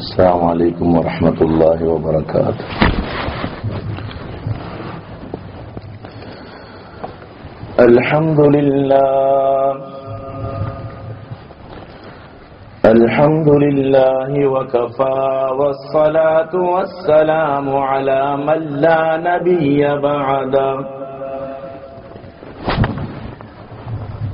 السلام عليكم ورحمة الله وبركاته. الحمد لله. الحمد لله وكفى والصلاة والسلام على من لا نبي بعده.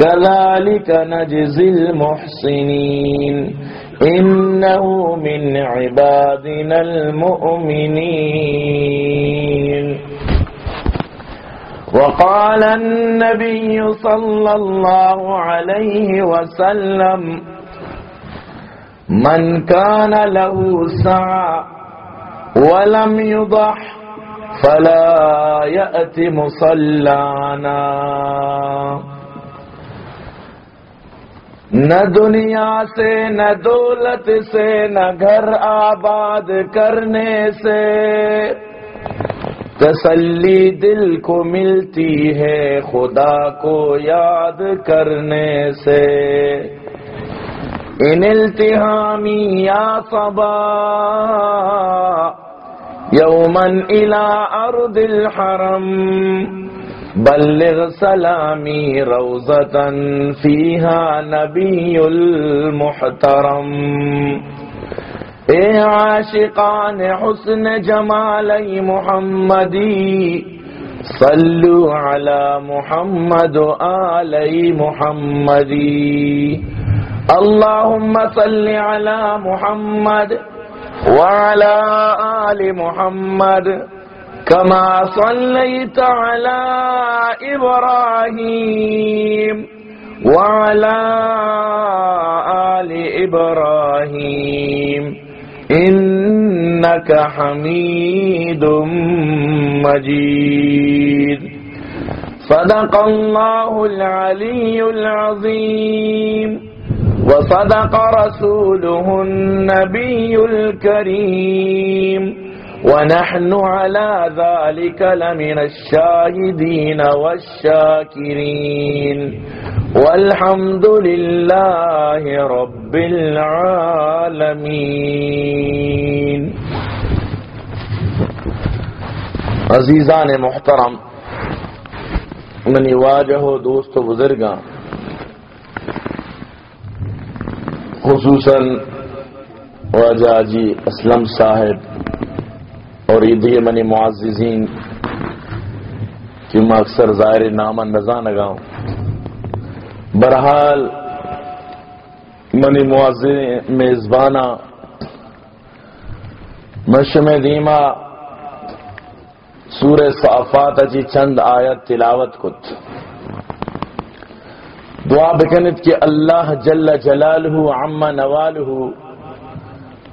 كذلك نجزي المحسنين. إنه من عبادنا المؤمنين. وقال النبي صلى الله عليه وسلم من كان له سعى ولم يضح فلا يأت مصلانا. نہ دنیا سے، نہ دولت سے، نہ گھر آباد کرنے سے۔ تسلی دل کو ملتی ہے خدا کو یاد کرنے سے۔ ان التحامی یا صبا یومن الى ارض الحرم۔ بلغ سلامی روزتا فیہا نبی المحترم اے عاشقان حسن جمالی محمدی، صلو علی محمد آلی محمدی۔ اللہم صل علی محمد وعلى آل محمد۔ كما صليت على إبراهيم وعلى آل إبراهيم. إنك حميد مجيد. صدق الله العلي العظيم. وصدق رسوله النبي الكريم. ونحن على ذلك لمن الشاهدين والشاكرين. والحمد لله رب العالمين. عزیزان محترم، منی واجہ دوست و بزرگاں، خصوصاً وجہ جی اسلم صاحب اور عیدی منی معززین کہ میں اکثر ظاہر نامہ نزا نگاؤں برحال منی معزز میزبانہ مشم دیما سور صافات اجی چند آیت تلاوت کت۔ دعا بکنت کہ اللہ جل جلالہ عم نوالہ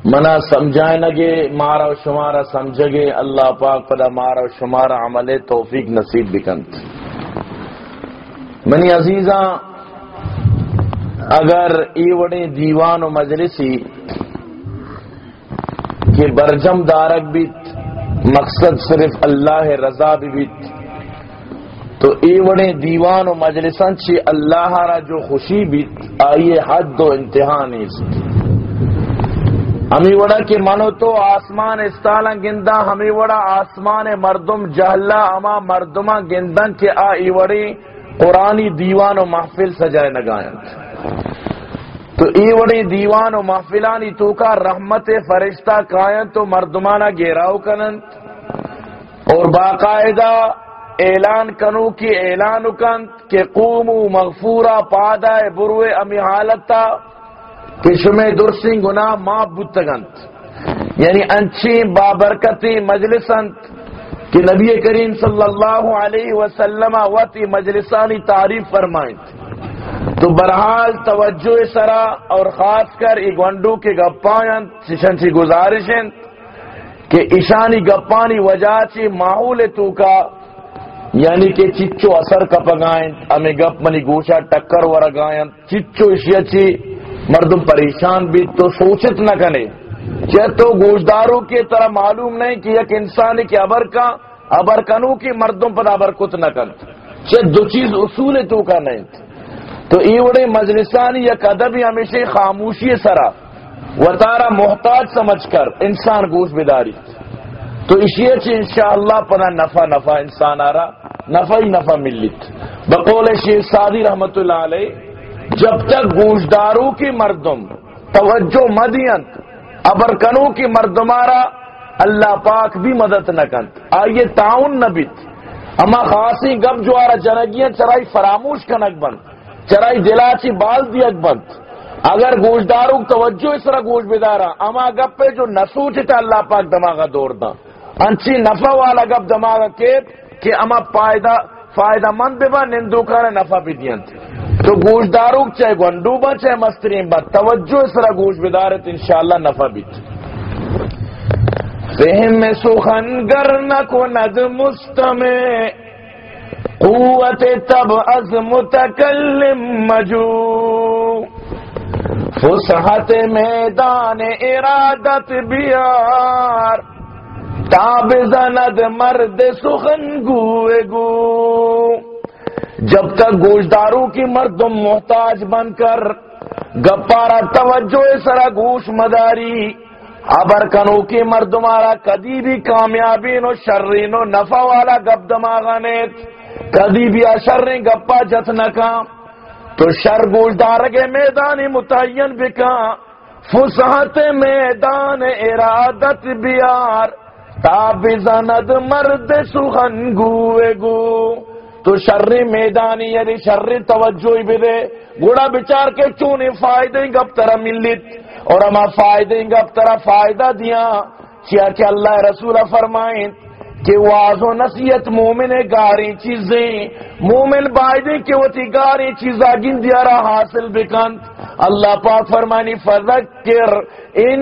منا سمجھائے نگے مارا و شمارا سمجھگے اللہ پاک پدا مارا و شمارا عمل توفیق نصیب بکنت منی عزیزاں، اگر ای وڑی دیوان و مجلسی کہ برجم دارک بیت، مقصد صرف اللہ رضا بھی بیت، تو ای وڑے دیوان و مجلسن چی اللہ را جو خوشی بیت، آئیے حد و انتہا نیست۔ ہمیں وڑا کہ منو تو آسمان استالا گندہ ہمیں وڑا آسمان مردم جہلا اما مردمہ گندن کے آئی وڑی قرآنی دیوان و محفل سجائے نگائیں تو ای وڑی دیوان و محفلانی تو کا رحمت فرشتہ کائن تو مردمانہ گیراؤ کنن اور باقاعدہ اعلان کنو کی اعلان کن کہ قومو مغفورا پادا بروے امی حالتا کہ درسنگ گناہ ماں بتگنت۔ یعنی انچی بابرکتی مجلسنت۔ کہ نبی کریم صلی اللہ علیہ وسلم وتی مجلسانی تعریف فرمائیں تو برحال توجہ سرا اور خاص کر گونڈو کے گپائن ششن سی گزارشن کہ ایشانی گپانی وجہ چی ماحول تو کا یعنی کہ چچو اثر کا پگائیں ہمیں گپ منی گوشا ٹکر ورگائیں چچو اشیا چی مردم پریشان بھی تو سوچت نہ کنے چہ تو گوشداروں کی طرح معلوم نہیں کہ ایک انسان کی ابر کا ابر کنو کی مردم پر ابر کت نہ کن چہ دو چیز اصول تو کا نہیں۔ تو ایوڑے مجلسانی یک ادبی ہمیشہ خاموشی سرا۔ و تارا محتاج سمجھ کر انسان گوش بداری۔ تو اسی چی انشاءاللہ پنا نفع نفع انسان آ رہا نفع ہی نفع ملت۔ بقول شیخ سادی رحمت اللہ علیہ جب تک گوشداروں کی مردم، توجہ مدینت ابرکنوں کی مردمارا، اللہ پاک بھی مدد نہ کنت آئیے تعاون نہ بیت۔ اما خاصی گب جو آرہ جنگیاں، چرائی فراموش کنک بند۔ چرائی دلاچی بال دیت بند۔ اگر گوشداروں توجہ اس طرح گوش بدارا، اما گپ پہ جو نسوچتا اللہ پاک دماغا دور دا۔ انچی نفع والا گپ دماغا کیت کہ اما پائدہ، فائدہ مند بے با، نندو کار نفع بھی دین۔ تو گوشداروں چاہے گنڈوبا چاہے مسترین با، توجہ اس طرح گوش بدارت انشاءاللہ نفع بھی۔ فہم سخن گر نکو ند مستمع قوت تب از متکلم مجو۔ فسحت میدان ارادت بیار، تاب زند مرد سخن گوے گو۔ جب تک گوشداروں کی مردم محتاج بن کر، گپارا توجہ سرا گوش مداری۔ ابر کنو کی مردمارا کدی بھی کامیابی نو شرین و نفع والا گپ دماغا نیت۔ کدی بھی اشر گپا جت نکا تو شر گوشدار کے میدان متعین بکا فسحت میدان ارادت بیار۔ تاب زند مرد سخن گوے گو۔ تو شر میدانی یعنی شر توجہ بھی گوڑا بچار کے چونے فائدے گپ طرح ملت۔ اور ہما فائدے گپ طرح فائدہ دیا۔ کیا کہ اللہ رسول فرمائیں کہ واض و نصیحت مومن گاری چیزیں۔ مومن بائدے کہ وہ تی گاری چیزا گن دیارا حاصل بکن۔ اللہ پاک فرمانی فذکر ان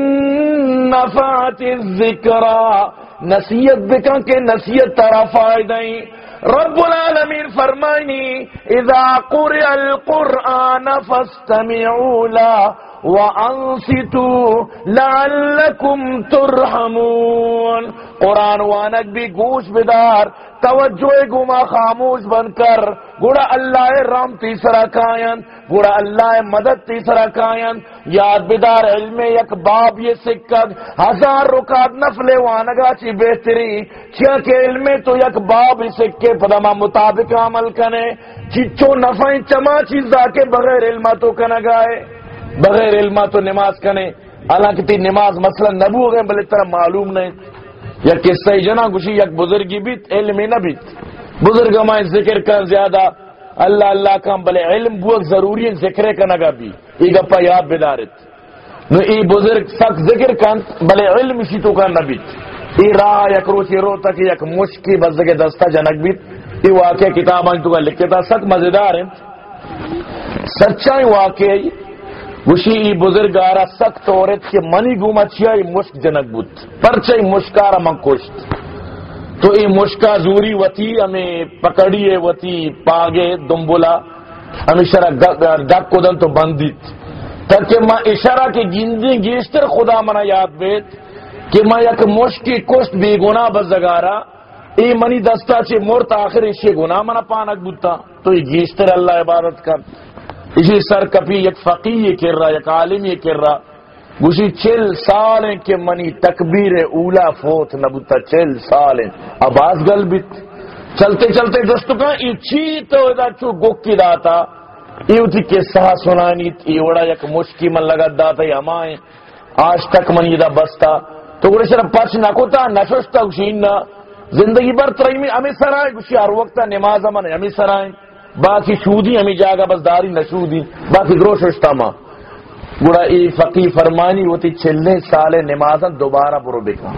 نفعت الذکرہ نصیحت بکن کہ نصیحت ترا فائدیں رب العالمین فرمانی اذا قرئ القرآن فاستمعوا له وانصتوا لعلكم ترحمون. قرآن وانک بھی گوش بدار توجہ گما خاموش بن کر گڑا اللہ رام تیسرا کائن گڑا اللہ مدد تیسرا کائن، یاد بدار علم یک باب یہ سکت، ہزار رکات نفل وانگا چی بہتری چیا کہ علم تو یک باب سکے پدما مطابق عمل کنے جی چچو نفعیں چما چیزا کے بغیر علمہ تو کنگائے بغیر علمہ تو نماز کنے، حالانکہ تی نماز مثلا نبو گئے بلے طرح معلوم نہیں یا قصہ جنا گوشی، یک بزرگی بیت، علم نہ بیت. بزرگ ہمیں ذکر کر زیادہ، اللہ اللہ کا بلے علم بوک ضروری ذکر کا نگا بھی. ای گپا یاد بیدارت نو ای بزرگ سخت ذکر کن، بلے علم شی تو کا نبیت ای راہ یک روچی رو تک یک مشکی بزدگ دستا جنک بیت. ای واقع کتاب آنج تو کا لکھتا، سخت مزیدار ہیں. سچائی واقعی وشی ای بزرگ سخت عورت کے منی گوما چیائی مشک جنک بود. پرچائی مشکارا من کشت. تو ای مشکا زوری وتی ہمیں پکڑیے وتی پاگے دمبلا ہمیں شرح ڈک کدن تو بندیت. تاکہ ما اشارہ کے گندی گیشتر خدا منا یاد بیت کہ ما یک مشکی کشت بے گناہ بزگارا ای منی دستا چے مرت آخر اسے گناہ منا پانک بوتا تو ای گیشتر اللہ عبادت کر. اسی سر کپی یک فقی یہ کر رہا یک عالم یہ کر رہا گوشی چل سال کے منی تکبیر اولا فوت نبوتا چل سال آباز گل بیت چلتے چلتے دستو کہاں ای تو ادا چو گوکی داتا۔ ایو تھی کے سہا سنانی ای وڑا یک مشکی من لگا داتا ای ہمائیں آج تک من یہ دا بستا۔ تو گوڑے شرم پاچ نکوتا نشوشتا گوشی انہا زندگی بر ترہیمی ہمیں سرائے۔ گوشی ہر وقتا نماز من ہمیں سرائے۔ باقی شودی ہمیں جاگا بس داری نشودی باقی گروش اشتاما گوڑا ای فقی فرمانی ہوتی چھلنے سالے نمازاں دوبارہ برو بکن۔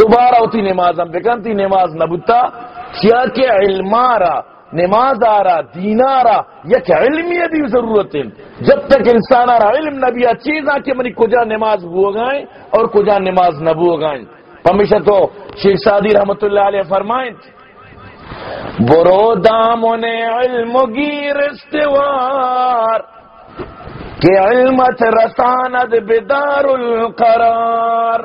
دوبارہ ہوتی نمازاں بکن، تی نماز نبوتا کیا کہ علمارا نماز آرا، دین آرا، یک علمی بھی ضرورت ہے جب تک انسان آرا علم نبی چیز آ کے منی کجا نماز بو گائیں اور کجا نماز نہ بو گائیں ہمیشہ تو شیخ سادی رحمت اللہ علیہ فرمائیں۔ برو دامن علم گیر استوار کہ علمت رساند بدار القرار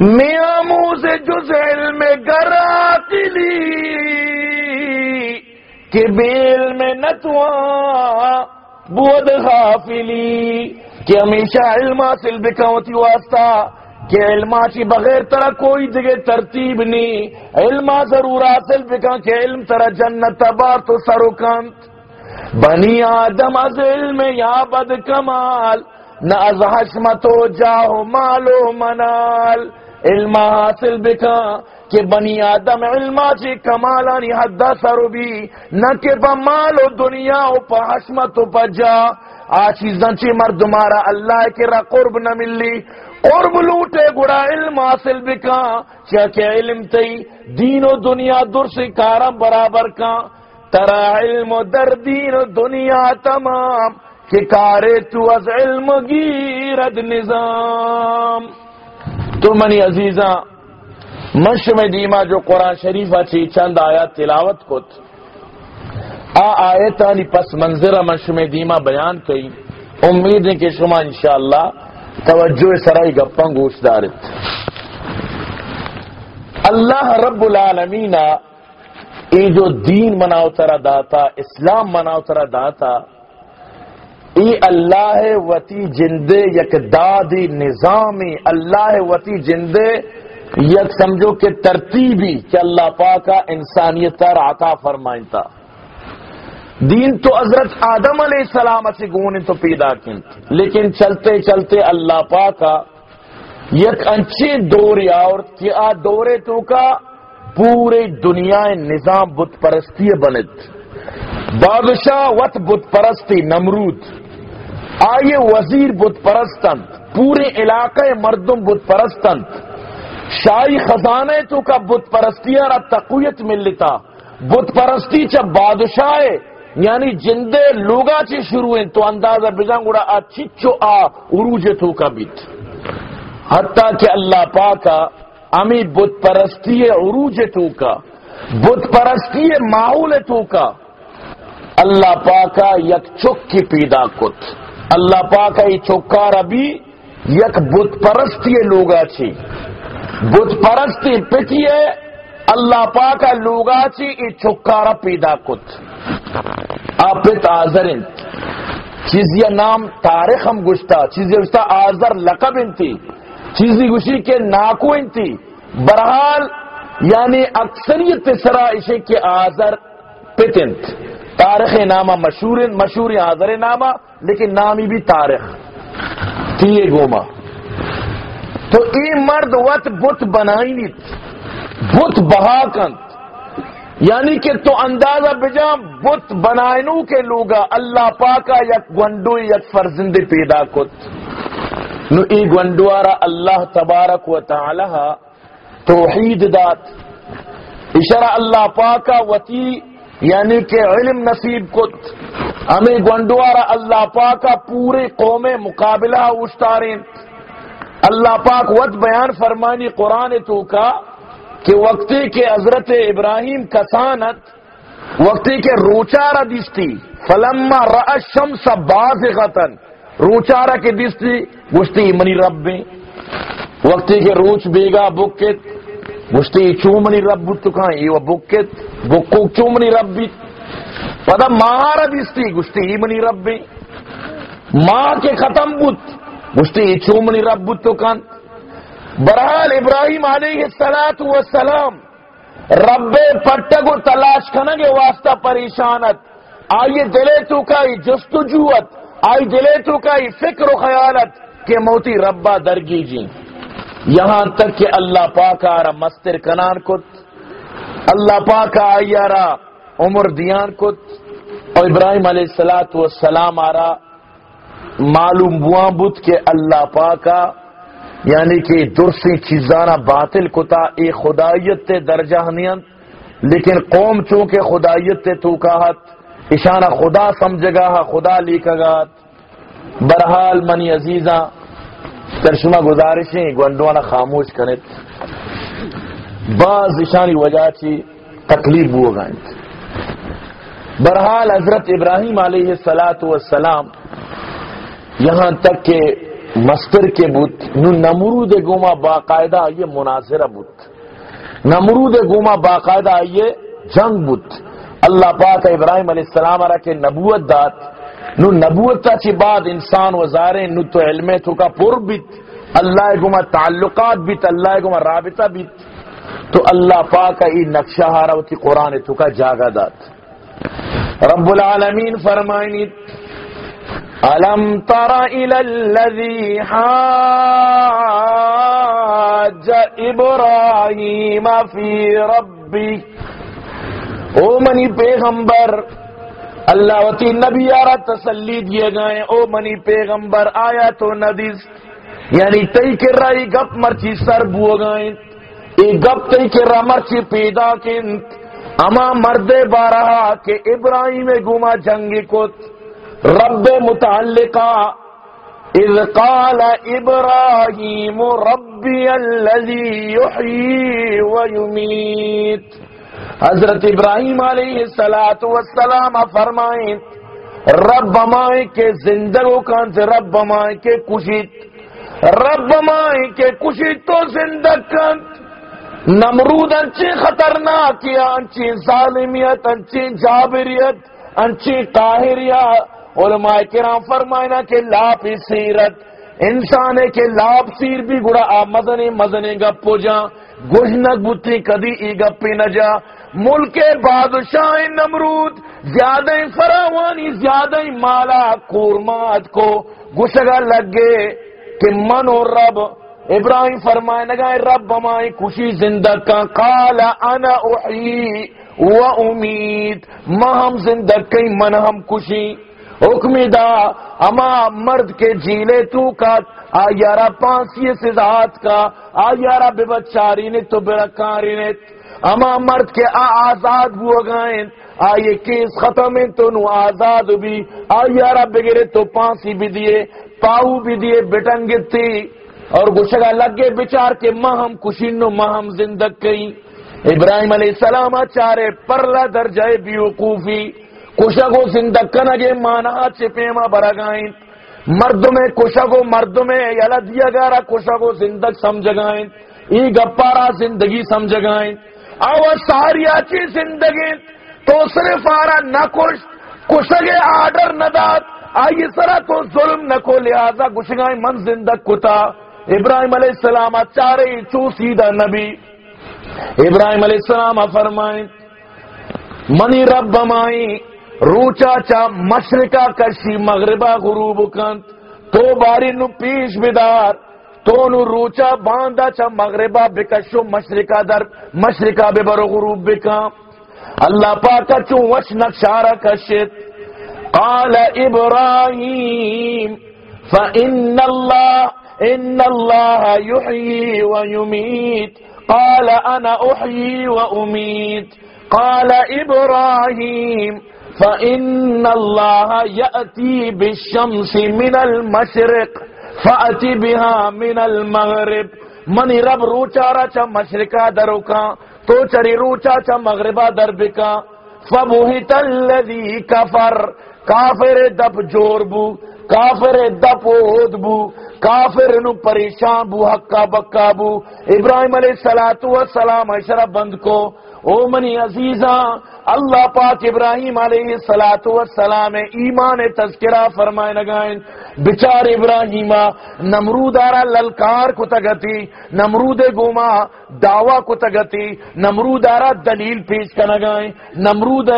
میاں منہ سے جز علم گراتلی کہ بیل میں نتوا بود غافلی، کہ ہمیشہ علم حاصل بکاوتی واسطہ۔ کہ علما کی بغیر طرح کوئی جگہ ترتیب نہیں علما ضرور حاصل بکا کہ علم طرح جنت تبار تو سروکنت بنی آدم از علم یا بد کمال، نہ از حشمت و جاہو مالو منال۔ علم حاصل بکا کہ بنی آدم علما چی کمالانی حد سرو بھی نہ کہ پا مال و دنیا و پا حشمت و پا جا آچیزن چی مردمارا اللہ کے قرب نہ ملی۔ قرب لوٹے گڑا علم حاصل بکا چا کہ علم تی دین و دنیا در سے برابر کا ترا علم و در دین و دنیا تمام، کہ کارے تو از علم گیرد نظام۔ تو منی عزیزاں مشم دیما جو قرآن شریف اچھی چند آیات تلاوت کت۔ آ آیتانی، پس منظر مشم دیما بیان کئی۔ امید ہے کہ شما انشاءاللہ توجہ سرائی گپاں گوش دارت اللہ رب العالمین ای جو دین مناو ترا داتا، اسلام مناو ترا داتا، ای اللہ وتی جندے یک دادی نظامی، اللہ وتی جندے یک سمجھو کہ ترتیبی کہ اللہ پاکا انسانیت تر عطا فرمائنتا۔ دین تو حضرت آدم علیہ السلام سے گون تو پیدا کنت لیکن چلتے چلتے اللہ پاکا یک انچے دور اور کیا دورے تو کا پورے دنیا نظام بت پرستی بنت۔ بادشاہ وت بت پرستی نمرود۔ آئے وزیر بت پرستن۔ پورے علاقے مردم بت پرستن۔ شاہی خزانے تو کا بت پرستی را تقویت ملتا۔ بت پرستی چا بادشاہ یعنی جندے لوگا چی شروع ہیں تو اندازہ بجان گوڑا اچھی چو آ عروج تو کا بیت۔ حتیٰ کہ اللہ پاکا امی بت پرستی عروج تو کا، بت پرستی معول تو کا۔ اللہ پاکا یک چک کی پیدا کت۔ اللہ پاکا یہ چکار ابھی یک بت پرستی لوگا چی۔ بت پرستی پتی ہے، اللہ پاکا لوگا چی یہ چکارا پیدا کت۔ آپ آزر چیزی نام تاریخ ہم گشتا چیزی گشتا آزر لقب انتی چیزی گشی کے ناکو انتی برحال یعنی اکثریت سرا اسے کے آزر پتنت تاریخ نامہ مشہور مشہور آزر نامہ، لیکن نامی بھی تاریخ تیے گوما۔ تو ای مرد وط بت بنائی نیت بت بہا کنت یعنی کہ تو اندازہ بجا بت بنائنو کے لوگا، اللہ پاکا یک گنڈو یک فرزند پیدا کت۔ نو ای گنڈوارا اللہ تبارک و تعالی توحید دات۔ اشارہ اللہ پاکا وتی یعنی کہ علم نصیب کت۔ ہمیں گنڈوارا اللہ پاکا پورے قوم مقابلہ اشتارین اللہ پاک وط بیان فرمانی قرآن تو کا وقتی کے حضرت ابراہیم کسانت، وقتی کے روچارا دستی فلما رشم سب باز قطن روچارا کے دستی گشتی منی رب میں وقتی کے روچ بیگا بکت، گشتی چومنی رب بت کہاں یہ بکت، بکو چومنی رب بھی پدا مہارا دستی گشتی منی رب میں ماں کے ختم بت گشتی چومنی رب بت برحال ابراہیم علیہ السلام والسلام رب پٹگو تلاش کنگے واسطہ پریشانت۔ آئیے دلے تو کائی جستجوت۔ آئی دلے تو کائی فکر و خیالت کہ موتی ربا درگی جی۔ یہاں تک کہ اللہ پاک آرہ مستر کنان کت۔ اللہ پاک آئیارا عمر دیان کت۔ اور ابراہیم علیہ السلام آرہ معلوم بوان بت کہ اللہ پاکا یعنی کہ درسی چیزانا باطل کتا اے خدایت تے درجہ نیت لیکن قوم چونکہ خدایت تے تو کہت اشانہ خدا سمجھگا خدا لیکگات برحال منی عزیزاں ترشمہ گزارشیں گونڈوانا خاموش کنت بعض اشانی وجہ چی تکلیف ہو گئیں برحال حضرت ابراہیم علیہ السلام یہاں تک کہ مستر کے بت، نو نمرود گوما باقاعدہ یہ مناظرہ بت۔ نمرود گوما باقاعدہ یہ جنگ بت۔ اللہ پاک ابراہیم علیہ السلام را کے نبوت دات نو نبوت تا چی بعد انسان وزارے نو تو علم تو کا پر بیت۔ اللہ گما تعلقات بیت، اللہ گما رابطہ بیت۔ تو اللہ پاک ای نقشہ ہاروتی قرآن تو کا جاگا دات رب العالمین فرمائنی ألم تر إلى الذي حاج إبراهيم في ربي او منی پیغمبر، اللہ وتی نبی آرہ تسلی دیے گئے۔ او منی پیغمبر آیا تو ندیس یعنی تئی کر رہا گپ مرچی سر بو گئے۔ ای گپ تئی کر رہا مرچی پیدا کنت اما مرد بارہا کہ ابراہیم گما جنگی کت۔ رب متعلقہ، اذ قال ابراہیم ربی الذی یحیی ویمیت حضرت ابراہیم علیہ السلام فرمائیں، رب مائیں کے زندگو کان سے رب مائیں کے کشیت رب مائیں کے کشیت تو زندگ کان نمرود انچی خطرناک یا انچی ظالمیت، انچی جابریت، انچی قاہریت۔ علماء کرام فرمائنا کہ لاپ سیرت، انسان کے لاپ سیر بھی گڑا، آ مزنے مزنے گپو جا گوشنک بتی کدی ای گپی نہ جا۔ ملک بادشاہ نمرود، زیادہ فراوانی، زیادہ مالا کورمات کو۔ گشگا لگ گئے کہ من اور رب، ابراہیم فرمائے نگائے رب بمائی خوشی زندہ کا۔ قال انا احیی و امید۔ مہم زندہ کئی من ہم خوشی۔ حکمی دا، اما مرد کے جیلے تو کا، آ یارا پانسی سزات کا، آ یارا بے بچاری نے تو برکاری نے۔ اما مرد کے آ آزاد بو گائیں آ یہ کیس ختم ہے تو نو آزاد بھی۔ آ یارا بگرے تو پانسی بھی دیے، پاؤ بھی دیے، بٹنگ تھی اور گشگا لگے بچار کے مہم کشینو مہم زندگ کئی ابراہیم علیہ السلام چارے پرلا درجہ بیوقوفی۔ کشگو زندکن اگے مانا چپیما برگائیں۔ مرد میں کشگو مرد میں یلا دیا گارا کشگو زندگ سمجھ گائیں ای گپارا زندگی سمجھ گائیں او ساری اچھی زندگی تو صرف آرا نہ کش کشگے آڈر نہ دات آئی سرا تو ظلم نہ کو لہذا گشگائیں۔ من زندگ کتا۔ ابراہیم علیہ السلام چارے چو سیدہ نبی۔ ابراہیم علیہ السلام فرمائیں، منی رب مائیں روچا چا مشرقہ کشی مغربہ، غروب کن تو باری نو پیش بدار، تو نو روچا باندھا چا مغربا بکشو مشرقہ در، مشرقہ بے برو غروب بکا اللہ پاکا چون وش نقشارہ کشت۔ قال ابراہیم، فإن الله، إن الله يحيي ويميت۔ قال أنا أحيي وأميت قال إبراهيم فإن الله يأتي بالشمس من المشرق فأتي بها من المغرب منی رب روچا را چا مشرقا دروکا، تو چری روچا چا مغربا دربکا۔ فبوہت الذی کفر، کافر دب جور بو، کافر دپود بو، کافر نو پریشان بو، حقا بکا بو۔ ابراہیم علیہ السلام اشرف بند کو۔ او منی عزیزاں، اللہ پاک ابراہیم علیہ سلاۃ والسلام ایمان تذکرہ فرمائے نگائیں بچار ابراہیم، نمرود آرا للکار کو تگتی، نمرود گوما دعوی کو تگتی، نمرود آرا دلیل پیش کا نگائیں نمرود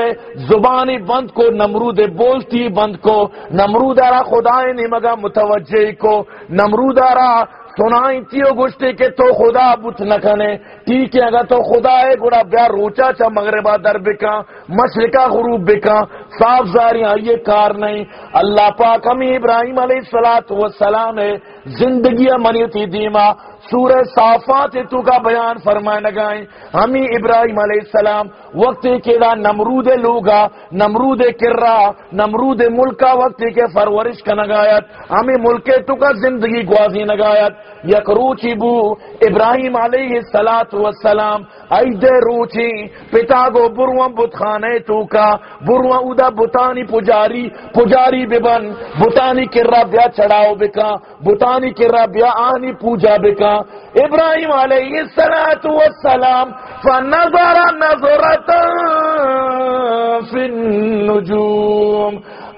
زبان بند کو، نمرود بولتی بند کو، نمرود آرا خدائے نے مگا متوجہ کو، نمرود آرا سنائیں تیو گشتے کے تو خدا بت نہ کنے ٹھیک ہے اگر تو خدا ہے، گڑا بیا روچا چا مغربہ در بکا مشرقہ غروب بکا صاف زاریاں، یہ کار نہیں۔ اللہ پاک ہمیں ابراہیم علیہ السلام والسلام ہے، زندگی منیتی دیما۔ سورہ صافات تو کا بیان فرمائے لگائیں۔ ہمیں ابراہیم علیہ السلام وقت کے دا نمرود لوگا، نمرود کرا، نمرود ملکا وقت کے فرورش کا نگایت ہمیں ملک تو کا زندگی گوازی نگایت۔ یک روچی بو ابراہیم علیہ السلام والسلام ایدے روچی، پتا گو بروان بتخانے تو کا بروان ادا بتانی پجاری پجاری ببن، بتانی کرا بیا چڑھاؤ بکا، بتانی کرا بیا آنی پوجا بکا۔ ابراہیم علیہ السلام والسلام فنظر نظرتا فی النجوم۔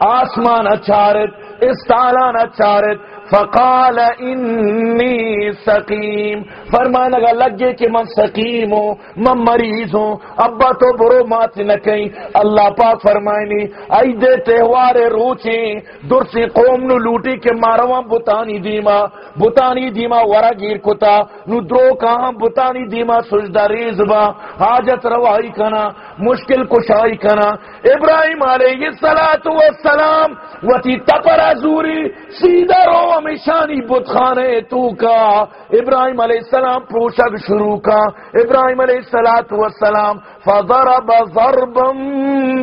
آسمان اچارت استالان اچارت فقال انی سقیم فرمانے لگا لگے کہ من سقیم ہوں، من مریض ہوں. ابا تو برو مات نہ کہیں. اللہ پاک فرمائنی، ای دے تہوار روچیں درسی قوم نو لوٹی کے مارواں بتانی دیما بتانی دیما ورا گیر کتا، نو درو کہاں بتانی دیما، سجدہ ریزبا حاجت روائی کنا. مشکل کشائی کنا۔ ابراہیم علیہ السلام وتی تپر ازوری سیدھا رو ہمیشانی بت خانے تو کا۔ ابراہیم علیہ السلام پوشک شروع کا۔ ابراہیم علیہ السلام والسلام فضرب ضربا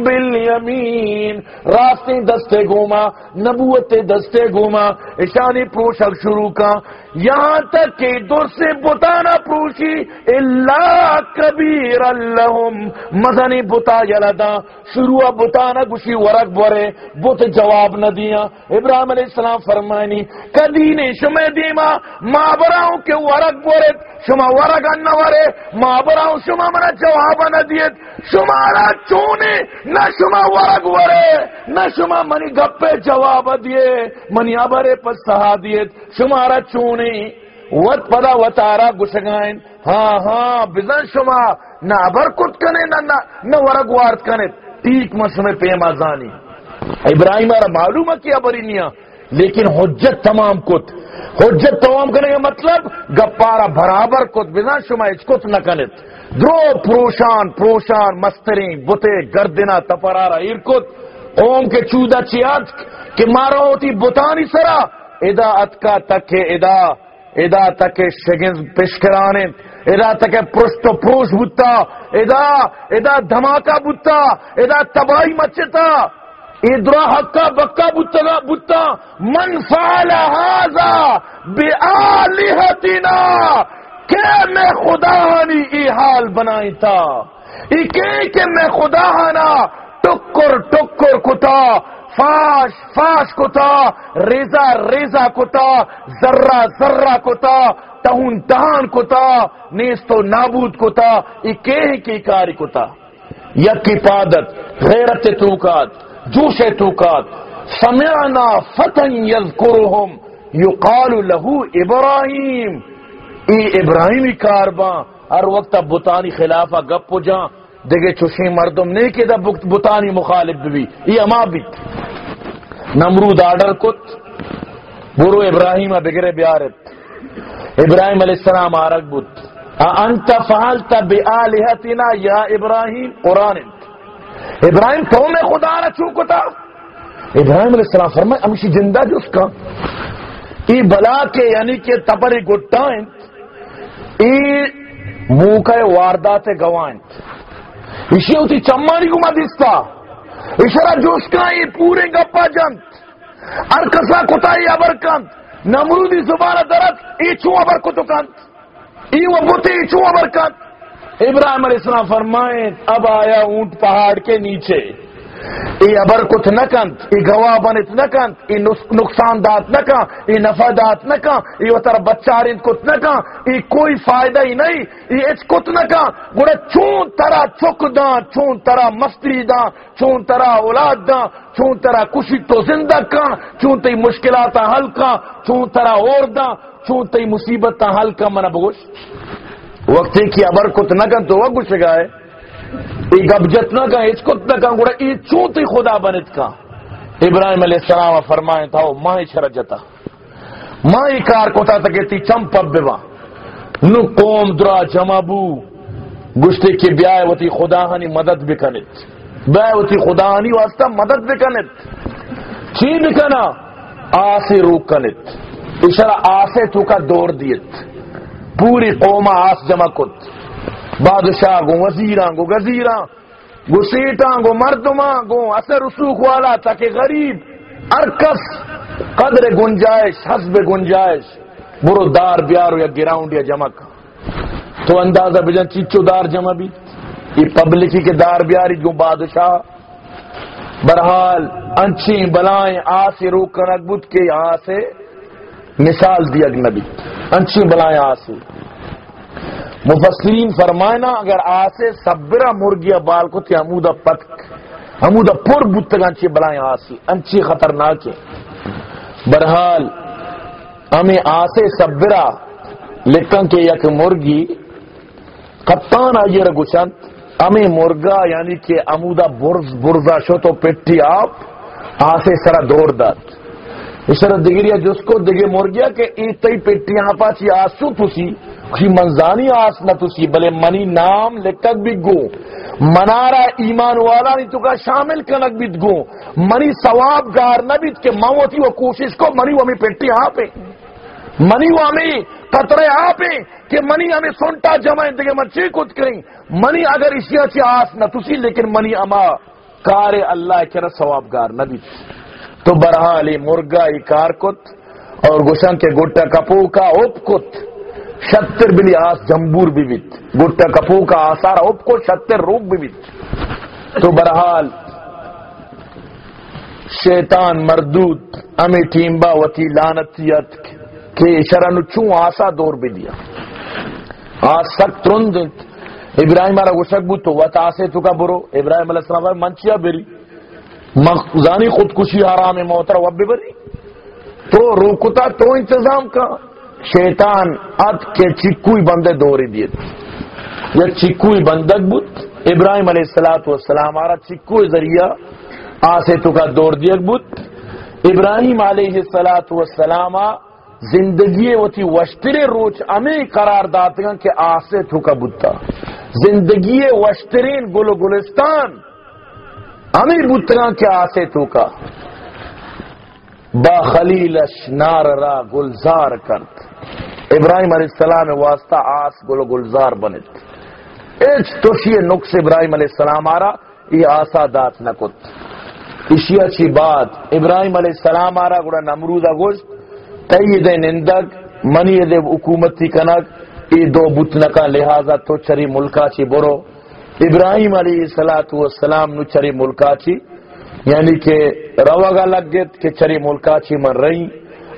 بالیمین راستے دستے گوما نبوت دستے گوما اشانی پوشک شروع کا۔ یہاں تک کہ دور سے بتانا پروشی اللہ کبیر اللہم مدنی بتا یلدا شروع بتانا گشی ورق بورے بت جواب نہ دیا۔ ابراہیم علیہ السلام فرمائنی، کدی نے شمع دیما ماں براؤں کے ورق بورے۔ شما ورق انورے ماں براؤں شما منا جواب نہ دیت شمارا چونے، نہ شما ورق ورے، نہ شما منی گپے جواب دیے منی ابرے پر سہا دیت شمارا چونے وت پدا وتارا گشگائن ہاں ہاں بزن شما نہ ابر کت کنے نہ نہ ورق وارت کنے ٹھیک مسمے پیما زانی ابراہیم آرہ معلوم ہے کیا بری نیا لیکن حجت تمام کت۔ حجت تمام کرنے کا مطلب گپارا برابر کت بنا شما اچ کت نہ کنت دو پروشان پروشان، مسترین، بتے، گردنا، تپرارا ارکت قوم کے چودہ چیات کہ مارا ہوتی بتانی سرا ادا اتکا تک ادا ادا تک شگنز پشکرانے ادا تک پرشت و پروش بتا، ادا ادا دھماکہ بتا، ادا تباہی مچتا ادرا حقا بکا بتا بتا، من فعل هذا بآلہتنا، کہ میں خدا ہانی ای حال بنائی تھا ای کہ میں خدا ہانا، ٹکر ٹکر کتا فاش فاش کتا، ریزا ریزا کتا، ذرہ ذرہ کتا تہن تہان کتا نیستو نابود کتا ای کہ کی کاری کتا۔ یکی پادت غیرت توکات جوش توکات سمعنا فتن یذکرهم یقال له ابراہیم۔ ای ابراہیمی کارباں، ہر وقت بتانی خلافہ گپ جاں۔ دیکھے چوشی مردم نہیں کہ دا بتانی مخالف بھی۔ یہ اما بھی۔ نمرود آڈر کت، برو ابراہیم بگرے بیارت۔ ابراہیم علیہ السلام آرک بود۔ انت فعلت بآلہتنا یا ابراہیم قرآن ابراہیم تو میں خدا رہا چوکتا ابراہیم علیہ السلام فرمائے ہمشی جندہ جو اس کا۔ ای بلا کے یعنی کہ تپری گٹائیں۔ ای موکہ واردات گوائیں۔ اسی ہوتی چمانی کو مدستا اشارہ جو کا پورے گپا جنت ارکسا کتائی ابرکند نمرودی زبان درد ایچو چو ابرکتو کند ای ابرکند ابراہیم علیہ السلام فرمائیں اب آیا اونٹ پہاڑ کے نیچے ای ابر کت نکند ای گواہ بنت نکند ای نقصان دات نکا ای نفع دات نکا ای وطر بچارین کت نکا ای کوئی فائدہ ہی نہیں، ای اچ کت نکا گوڑا چون ترا چک دا چون ترا مستی دا چون ترا اولاد دا چون ترا کشی تو زندہ کا چون تی مشکلات حل کا چون ترا اور دا چون تی مصیبت حل کا من بگوش۔ وقتی کی ابر کت نکن تو وہ گوش گئے ای گب جتنا کا اس کو نہ کہا گوڑا ای چوتی خدا بنت کا۔ ابراہیم علیہ السلام فرمائے تھا ماں شرجتا۔ ماں کار کوتا تکیتی چم پب بوا نو قوم درا جمع بو۔ گشتے کی بیائے وتی خدا ہنی مدد بکنت۔ بیائے وتی خدا ہنی واسطہ مدد بکنت۔ چی بکنا؟ آسے روک کنت۔ اشارہ آسے تو کا دور دیت۔ پوری قوم آس جمع کت۔ بادشاہ گو وزیراں گو گزیراں گو سیٹاں گو مردماں گو اثر رسوخ والا تاکہ غریب، ارکس، قدر گنجائش، حسب گنجائش برو دار بیارو یا گراؤنڈ یا جمع کا۔ تو اندازہ بجن چیچو دار جمع بھی۔ یہ پبلکی کے دار بیاری گو بادشاہ۔ برحال انچی بلائیں آسے روکن اگبت کے آسے مثال دی اگنبی انچی بلائیں آسے مفسرین فرمائنا، اگر آسے سبرا مرگیا بال کو تی عمودہ پتک عمودہ پر بتگا انچی بلائیں آسی انچی خطرناک ہے برحال، ہمیں آسے سبرا لکھن کے یک مرگی قطان آئیے رگوچند ہمیں مرگا یعنی کہ عمودہ برز، برزا شو تو پٹی آپ آسے سرا دور داد۔ اس طرح دگریا جس کو دگے مرگیا کہ ایتائی پٹیاں پاچی آسو تسی کسی منزانی آس نہ تسی، بلے منی نام لکک بھی گو۔ منارا ایمان والا نہیں تو کا شامل کنک بھی گو۔ منی ثواب گار نہ بھی کہ موتی وہ کوشش کو، منی وہ ہمیں پیٹی ہاں پہ منی وہ ہمیں قطرے ہاں پہ کہ منی ہمیں سنٹا جمائیں دیگے مرچی کت کریں۔ منی اگر اسی اچھی آس نہ تسی، لیکن منی اما کار اللہ کرا ثواب گار نہ بھی۔ تو برحال مرگا ای کار کت، اور گشن کے گٹا کپو کا اوپ کت۔ شتر بلی آس، جمبور بھی بیت گٹا کپو کا آسار اوپ کو شتر روک بھی تو برحال شیطان، مردود، امی ٹیمبا وتی لانتیت کہ شرن چون آسا دور بھی دیا۔ آس سک ترند۔ ابراہیم آرہ گشک بود تو وط آسے تو کا برو۔ ابراہیم علیہ السلام منچیا بری؟ مخزانی خودکشی حرام موتر وب بری۔ تو روکتا تو انتظام کا۔ شیطان ات کے چکوئی بندے دوری دیت یا چکوئی بندک بود۔ ابراہیم علیہ السلام والسلام آرہ چکوئی ذریعہ آسے تو کا دور دیت بود۔ ابراہیم علیہ السلام زندگی وہ تھی وشتر روچ امی قرار داتگا کہ آسے تو کا بودتا زندگی وشترین گل گلستان امی بودتگا کہ آسے تو کا۔ با خلیلش نار را گلزار کرد. ابراہیم علیہ السلام واسطہ آس گل گلزار بنت. ایچ توشی نقص ابراہیم علیہ السلام آرا یہ آسا دات نکت. اسی اچھی بات، ابراہیم علیہ السلام آرا گوڑا نمرودہ گوشت تید نندگ منی دے حکومت تھی کنک ای دو بتنکا لہذا تو چری ملکا چی برو. ابراہیم علیہ السلام نو چری ملکا چی یعنی کہ روگا لگ گت کہ چری ملکا چی من رہی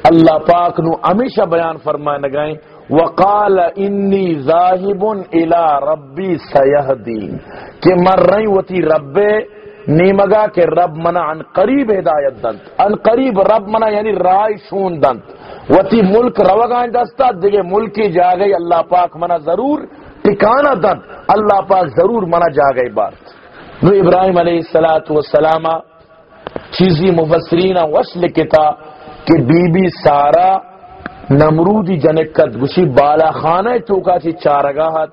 اللہ پاک نو ہمیشہ بیان فرمائے نگائیں۔ وقال انی ذاہب الى ربی سیہدین۔ کہ مر رہی وتی رب نیمگا کہ رب منا ان قریب ہدایت دنت ان قریب رب منا یعنی رائے شون دنت وتی ملک روگا دستا، دیگے ملکی جا گئی، اللہ پاک منا ضرور ٹکانا دن۔ اللہ پاک ضرور منا جا گئی بات۔ نو ابراہیم علیہ السلام چیزی مفسرین وش لکھتا کہ بی بی سارا نمرودی جنکت گوشی بالا خانہ تو کا چی چارگاہت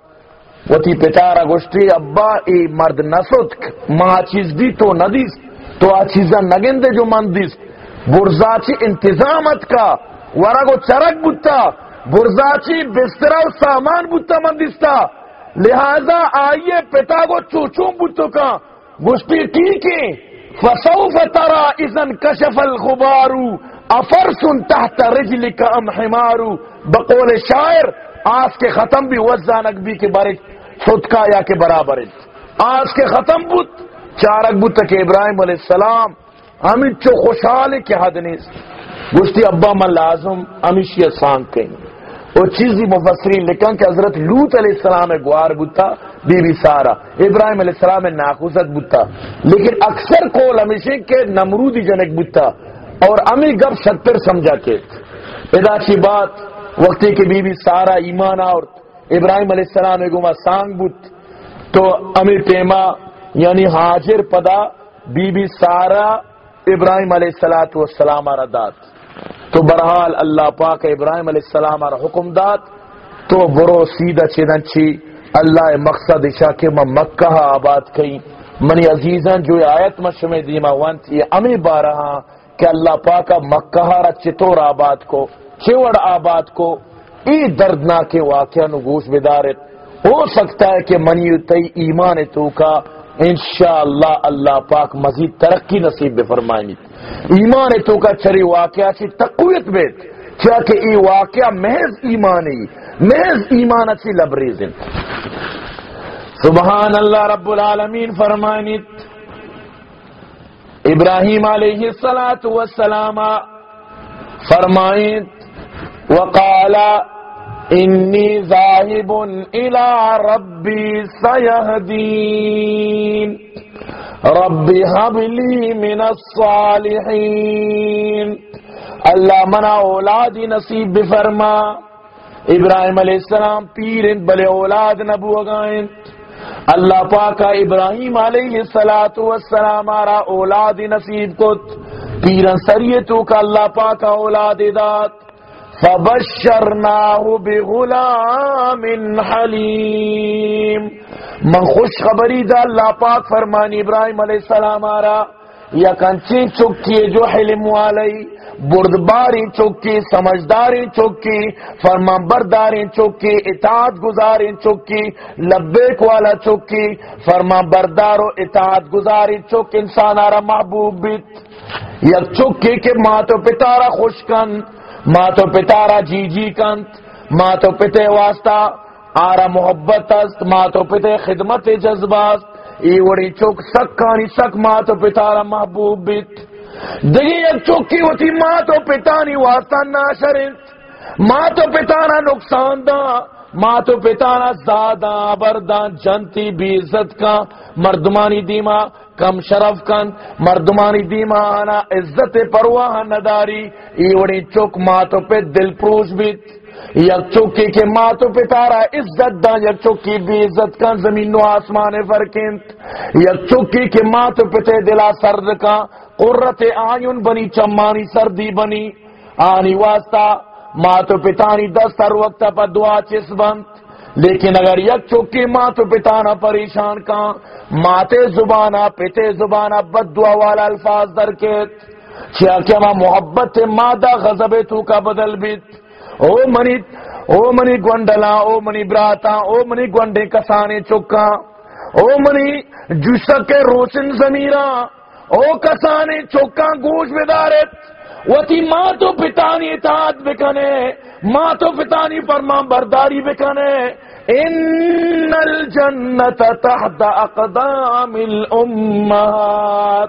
وتی پتارا گوشتی، ابا ای مرد نسوت ما چیز دی تو ندیس، تو آ چیزا نگندے جو من دیس۔ برزاچی انتظامت کا، ورگو چرک بتا برزاچی بستر و سامان بتا من دیستا۔ لہذا آئیے پتا کو چوچوں بتو کا، گوشتی ٹھیک ہے فسوف ترى اذا كشف الغبار افرس تحت رجلك ام حمار؟ بقول شاعر، آس کے ختم بھی وزانک بھی کے بارے فتکا یا کے برابر آس کے ختم بت، چارک بت تک ابراہیم علیہ السلام۔ ہمیں چو خوشحال کے حد نیس گشتی ابا من لازم ہمیشہ سانگ کہیں۔ وہ چیزی مفسرین لکھن کہ حضرت لوت علیہ السلام گوار بتا بی بی سارا، ابراہیم علیہ السلام ناخوصت بتا لیکن اکثر کول ہمیشہ کے نمرودی جنک بتا اور امی گپ ستر سمجھا کے۔ ادا چی بات، وقتی کی بی بی سارا ایمان اور ابراہیم علیہ السلام گما سانگ بت تو امی ٹیما یعنی حاجر پدا بی بی سارا ابراہیم علیہ السلام والسلام ردات تو برحال اللہ پاک ابراہیم علیہ السلام حکم دات تو برو سیدھا چیدن چی اللہ مقصد اشا کے میں مکہ آباد کئی منی عزیزن جو آیت مشم دیما وانت یہ امی بارہا ہاں کہ اللہ پاک مکہ را چطور آباد کو، چوڑ آباد کو، ای دردناک واقعہ نگوش بدارت۔ ہو سکتا ہے کہ منی تی ایمان تو کا انشاءاللہ اللہ پاک مزید ترقی نصیب بے فرمائنی ایمان تو کا چری واقعہ سی تقویت بیت۔ کیا کہ ای واقعہ محض ایمانی، محض ایمان اچھی لبریز سبحان اللہ رب العالمین فرمائنیت۔ ابراہیم علیہ السلام فرمائیت وقال، انی ذاہب الى ربی سیہدین۔ رب حب لی من الصالحین۔ اللہ منا اولادی نصیب بفرما۔ ابراہیم علیہ السلام پیرن بلے اولاد نبو اگائیں اللہ پاک ابراہیم علیہ السلام آرا اولاد نصیب کت۔ پیرن سریتو کا اللہ پاک اولاد دات فبشرناه بغلام حلیم۔ من خوش خبری دا اللہ پاک فرمانی ابراہیم علیہ السلام آرا۔ یا کنچی چکی جو حلم والی، بردباری چوکی سمجھداری چوکی فرمان برداری چوکی اطاعت گزاری چوکی لبیک والا چوکی فرمان بردار و اطاعت گزاری چوک انسان آرا محبوب بیت۔ یک چوکی کے ماں تو پتارا خوش کن، ماں تو پتارا جی جی کنت ماں تو پتے واسطہ آرا محبت است، ماں تو پتے خدمت جذبات ای وڑی چوک سک کانی سک ماں تو پتارا محبوب بیت. دگی ایک چوکی ہوتی ماں تو پتانی واسطہ ناشرن ماں تو پتانا نقصان دا. ماں تو پتانا زادہ بردان جنتی بی عزت کا. مردمانی دیما کم شرف کن. مردمانی دیما آنا عزت پرواہ نداری. ایوڑی چوک ماں تو پہ دل پروش بیت. یک چوکی کے ماں تو پتارا عزت دا یک چوکی بی عزت کن زمین و آسمان فرکنت یک چوکی کے ماں تو پتے دلا سرد کا قرت آئین بنی، چمانی سردی بنی۔ آنی واسطہ ماں تو پتانی دس ہر وقت پر دعا چس بند۔ لیکن اگر یک چوکی ماں تو پتانا پریشان کا ماتے زبانا پتے زبانا بد دعا والا الفاظ درکت کیا کیا ماں محبت مادہ غضب تو کا بدل بیت۔ او منی او منی گونڈلا او منی براتا، او منی گونڈے کسانے چکا او منی جسک روشن زمیرہ او کسانی چوکا گوش بدارت وتی ماں تو پتانی اطاعت بکنے، ماں تو پتانی فرمان برداری بکنے۔ ان الجنت تحت اقدام الامہات۔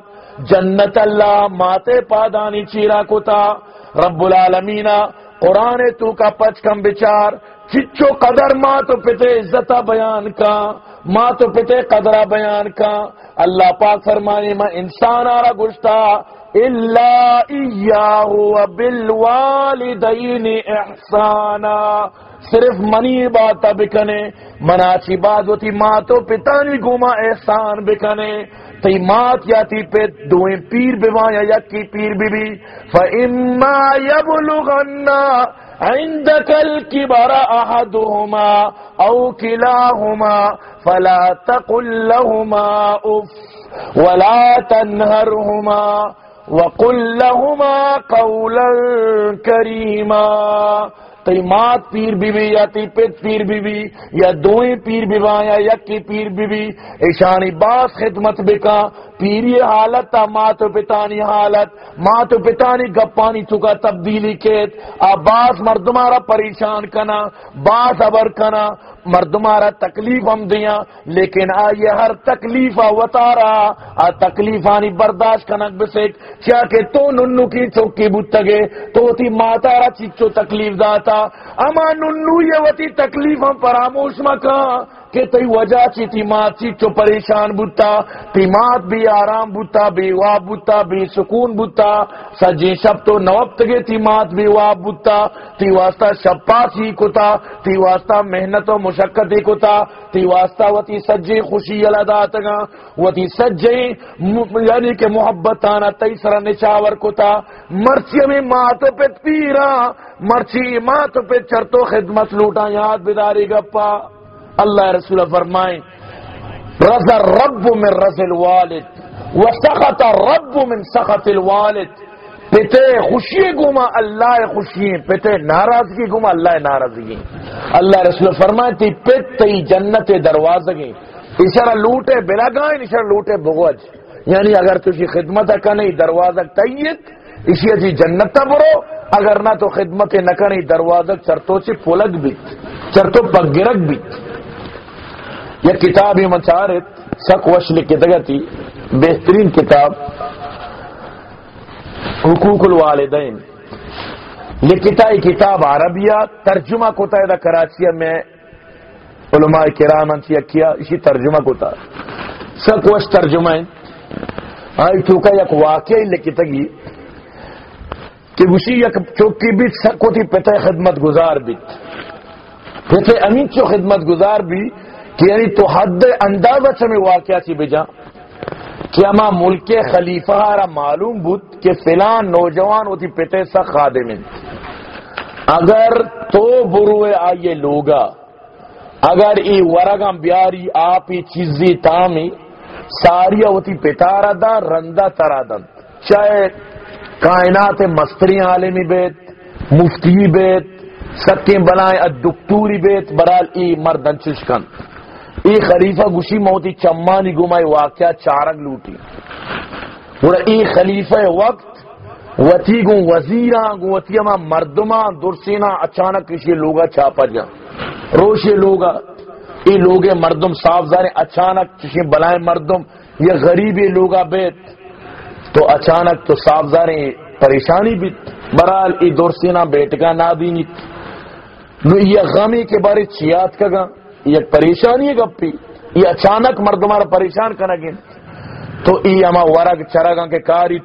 جنت اللہ ماتے پادانی چیرا کتا۔ رب العالمین قرآن تو کا پچ کم بچار، چچو قدر ماں تو پتے عزت بیان کا ماں تو پتے قدرہ بیان کا۔ اللہ پاک فرمانے میں انسان آرہ گشتا اللہ ایاہو بالوالدین احسانا۔ صرف منی بات بکنے، مناچی بات ہوتی ماں تو پتانی گما احسان بکنے۔ تی مات یا تی پہ دوئیں پیر بیوان یا یکی پیر بی بی فَإِمَّا يَبْلُغَنَّا عندك الكبر احدهما او كلاهما فلا تقل لهما اف ولا تنهرهما وقل لهما قولا كريما۔ تی مات پیر بی بی یا تی پیر بی بی یا دوئیں پیر بی یا یکی پیر بی بی ایشانی باس خدمت بکا پیری حالت تا ماں تو پتانی حالت۔ ماں تو پتانی گپانی چکا تبدیلی کیت۔ آباس مردمارا پریشان کنا، باس ابر کنا۔ مردمارا تکلیف ہم دیا لیکن آئیے ہر تکلیف وطارا آ تکلیف آنی برداشت کنک بسک کیا کہ تو ننو کی چوکی بتگے تو تی ماتارا چیچو تکلیف داتا۔ اما ننو یہ وتی تکلیف ہم پراموش مکا کہ تی وجہ چی، تی مات چی، چو پریشان بوتا، تی مات بھی آرام بوتا بھی واب بوتا بھی سکون بوتا، سجی شب تو نوبت گے تی مات بھی واب بوتا، تی واسطہ شب پاسی کتا تی واسطہ محنت و مشکتی کتا تی واسطہ و تی سجی خوشی علادات گا و تی سجی یعنی کہ محبت آنا تی سر نچاور کتا مرچی میں مات پہ پیرا، مرچی مات پہ چرتو خدمت لوٹا یاد بداری گپا۔ اللہ رسول فرمائیں رضا رب من رض الوالد، وسخط رب من سخط الوالد. پتے خوشی گما اللہ خوشی پتے ناراضگی گما اللہ ناراضگی۔ اللہ رسول فرمائے، تی پت تی جنت دروازگی اشارہ لوٹے بلا گائیں اشارہ لوٹے بغوج۔ یعنی اگر تجھے خدمت کا نہیں، دروازہ تیت، اسی اجی جنت برو۔ اگر نہ تو خدمت نہ کرنی دروازہ چرتو سے پلک بھی چرتو پگرک بھی یہ کتاب ہی مچارت سک وش لکھ تھی، بہترین کتاب حقوق الوالدین۔ لکھتا ہے کتاب عربیہ، ترجمہ کوتا ہے دا کراچی میں علماء کرام کیا، اسی ترجمہ کوتا۔ سک وش ترجمہ ہے۔ آئی چوکا یک واقعی لکھتا گی کہ اسی یک چوکی بیت سکو تھی پتہ خدمت گزار بیت۔ پتہ امین چو خدمت گزار بھی کہ یعنی تو حد اندازہ چمی واقعہ چی بجا کہ اما ملک خلیفہ را معلوم بود کہ فلان نوجوان ہوتی پتے سا خادم اگر تو بروے آئیے لوگا، اگر ای ورگم بیاری آپ ای چیزی تامی ساری ہوتی پتارا دا، رندہ ترا دن چاہے کائنات مستری عالمی بیت، مفتی بیت، سکیں بلائیں دکتوری بیت، برال ای مردن چشکن ای خلیفہ گشی موتی چمانی گمائی واقعہ چارک لوٹی اور ای خلیفہ وقت وتی گو وزیران گو وتی اما مردمان درسینا اچانک کسی لوگا چھاپا جا روشے لوگا ای لوگے مردم صاف زارے اچانک کسی بلائیں مردم یہ غریبی لوگا بیت تو اچانک تو صاف زارے پریشانی بیت برال ای درسینا بیٹکا نادینی نو یہ غمی کے بارے چیات کا گا یہ پریشانی ہے گپی. یہ اچانک مرد ہمارا پریشان کرنا گے تو ای اما ورگ چرگا کے کاری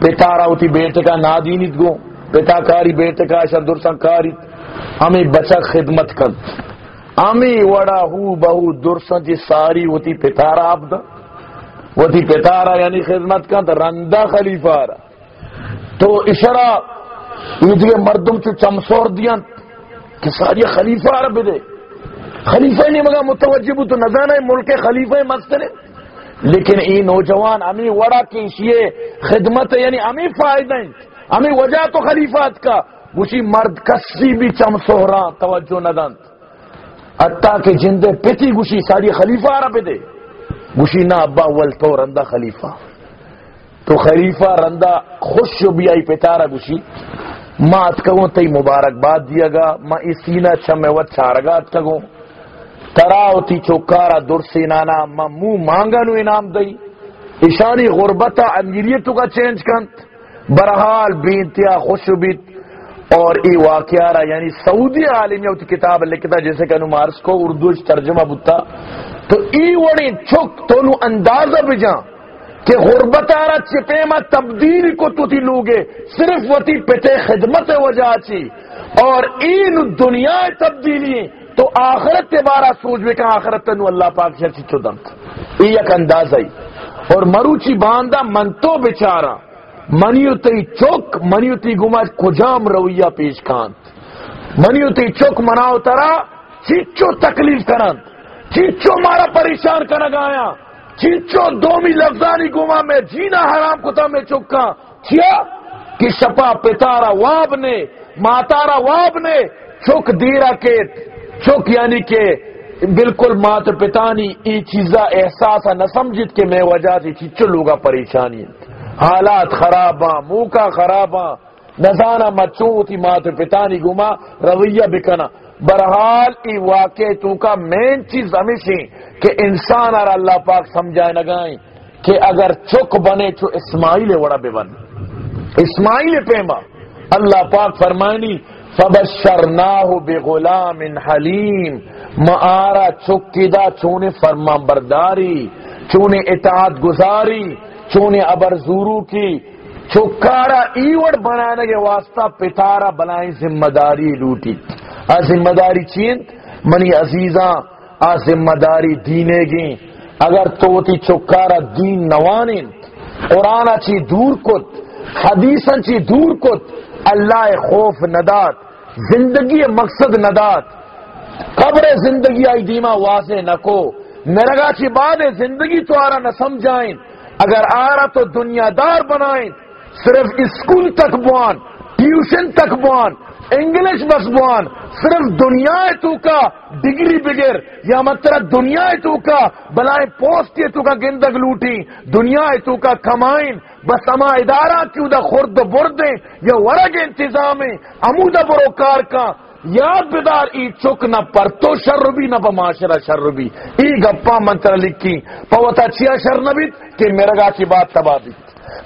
پیتارا ہوتی بیٹے کا نادینیت گو. پیتا کاری بیٹے کا شدرسن کاری. ہمیں بچا خدمت کن ہمیں وڑا ہو بہو درسن جی ساری ہوتی پیتارا عبد ہوتی پیتارا یعنی خدمت کن تو رندہ خلیفہ رہا تو اشارہ یہ دیئے مردم چو چمسور دیاں کہ ساری خلیفہ عرب دے خلیفہ نہیں مگا متوجہ تو نظر ہے ملک خلیفہ مستر لیکن ای نوجوان، امی وڑا کی یہ خدمت یعنی امی فائدہ امی وجہ تو خلیفات کا۔ گوشی مرد کسی بھی چم سہرا توجہ ندن اتا کے جندے پتی گوشی ساری خلیفہ رب دے۔ گوشی نہ ابا ول تو رندہ خلیفہ۔ تو خلیفہ رندہ خوش بھی آئی پتارا گوشی ماں اتکگوں تی مبارک باد دیا گا۔ ماں اس سینہ چمے وچ چارگا اتکگوں تراوتی چوکارا درسی نانا منہ مانگا نو انعام دئی اشانی غربتا امیریتو کا چینج کنت برحال بینتیا خوش بیت اور ای واقعہ را یعنی سعودی عالمی ہوتی کتاب لکھتا، جیسے کہ انو مارس کو اردو ترجمہ بتا تو ای وڑی چھک تو نو اندازہ بجا کہ غربت آرہ چپے ما تبدیل کو تو تی لوگے. صرف وطی پتے خدمت وجہ چی. اور این دنیا تبدیلی تو آخرت کے بارہ سوچ میں کہ آخرت تنو اللہ پاک سے چچو دم یہ ایک انداز ہے۔ اور مروچی باندھا من تو بچارا۔ منیوتی چوک منیوتی گما کجام رویہ پیش کانت منیوتی چوک مناؤ ترا، چیچو تکلیف کرن چیچو مارا پریشان کرن گایا چیچو دومی لفظانی گما میں جینا حرام کتا میں چکا۔ کیا کہ شپا پتارا واب نے، ماتارا واب نے چک دیرا کے چک یعنی کہ بالکل مات پتانی ای چیزا احساسا نہ سمجھت کہ میں وجہ تھی چیچو لوگا پریشانی حالات خراباں موکا خراباں نزانا مچوں تھی مات پتانی گما رویہ بکنا۔ برحال ای واقع تو کا مین چیز ہمیشہ کہ انسان اور اللہ پاک سمجھائے نگائیں کہ اگر چک بنے تو اسماعیل وڑا بے بن۔ اسماعیل پیما۔ اللہ پاک فرمانی فبشرناہ بغلام حلیم۔ معارا چکیدہ، چونے فرما برداری چونے اطاعت گزاری، چونے ابر زورو کی۔ چکارا ایوڑ بنانے کے واسطہ پتارا بنائیں ذمہ داری لوٹی۔ آ ذمہ داری چین؟ منی عزیزاں، آ ذمہ داری دینے گی۔ اگر توتی چکارا دین نوانین، قرآن چی دور کت حدیثا چی دور کت اللہ خوف ندات، زندگی مقصد ندات۔ قبر زندگی آئی دیما واضح نکو نرگا چی بعد زندگی تو آرہ نہ سمجھائیں۔ اگر آرہ تو دنیا دار بنائیں۔ صرف اسکول تک بوان، ٹیوشن تک بوان۔ انگلش بسبوان صرف دنیا تو کا ڈگری بگر، یا مطلب دنیا تو کا بلائے پوسٹ تو کا گندگ لوٹی دنیا تو کا کمائن بس اما ادارہ کیوں دا خورد بردیں یا ورگ انتظام امودہ بروکار کا یاد بدار ای چک نہ پرتو شر بھی نہ معاشرہ شر بھی۔ ای گپا منتر لکھی پوتا چیا شر نہ بھی کہ میرا گا کی بات تباہ بھی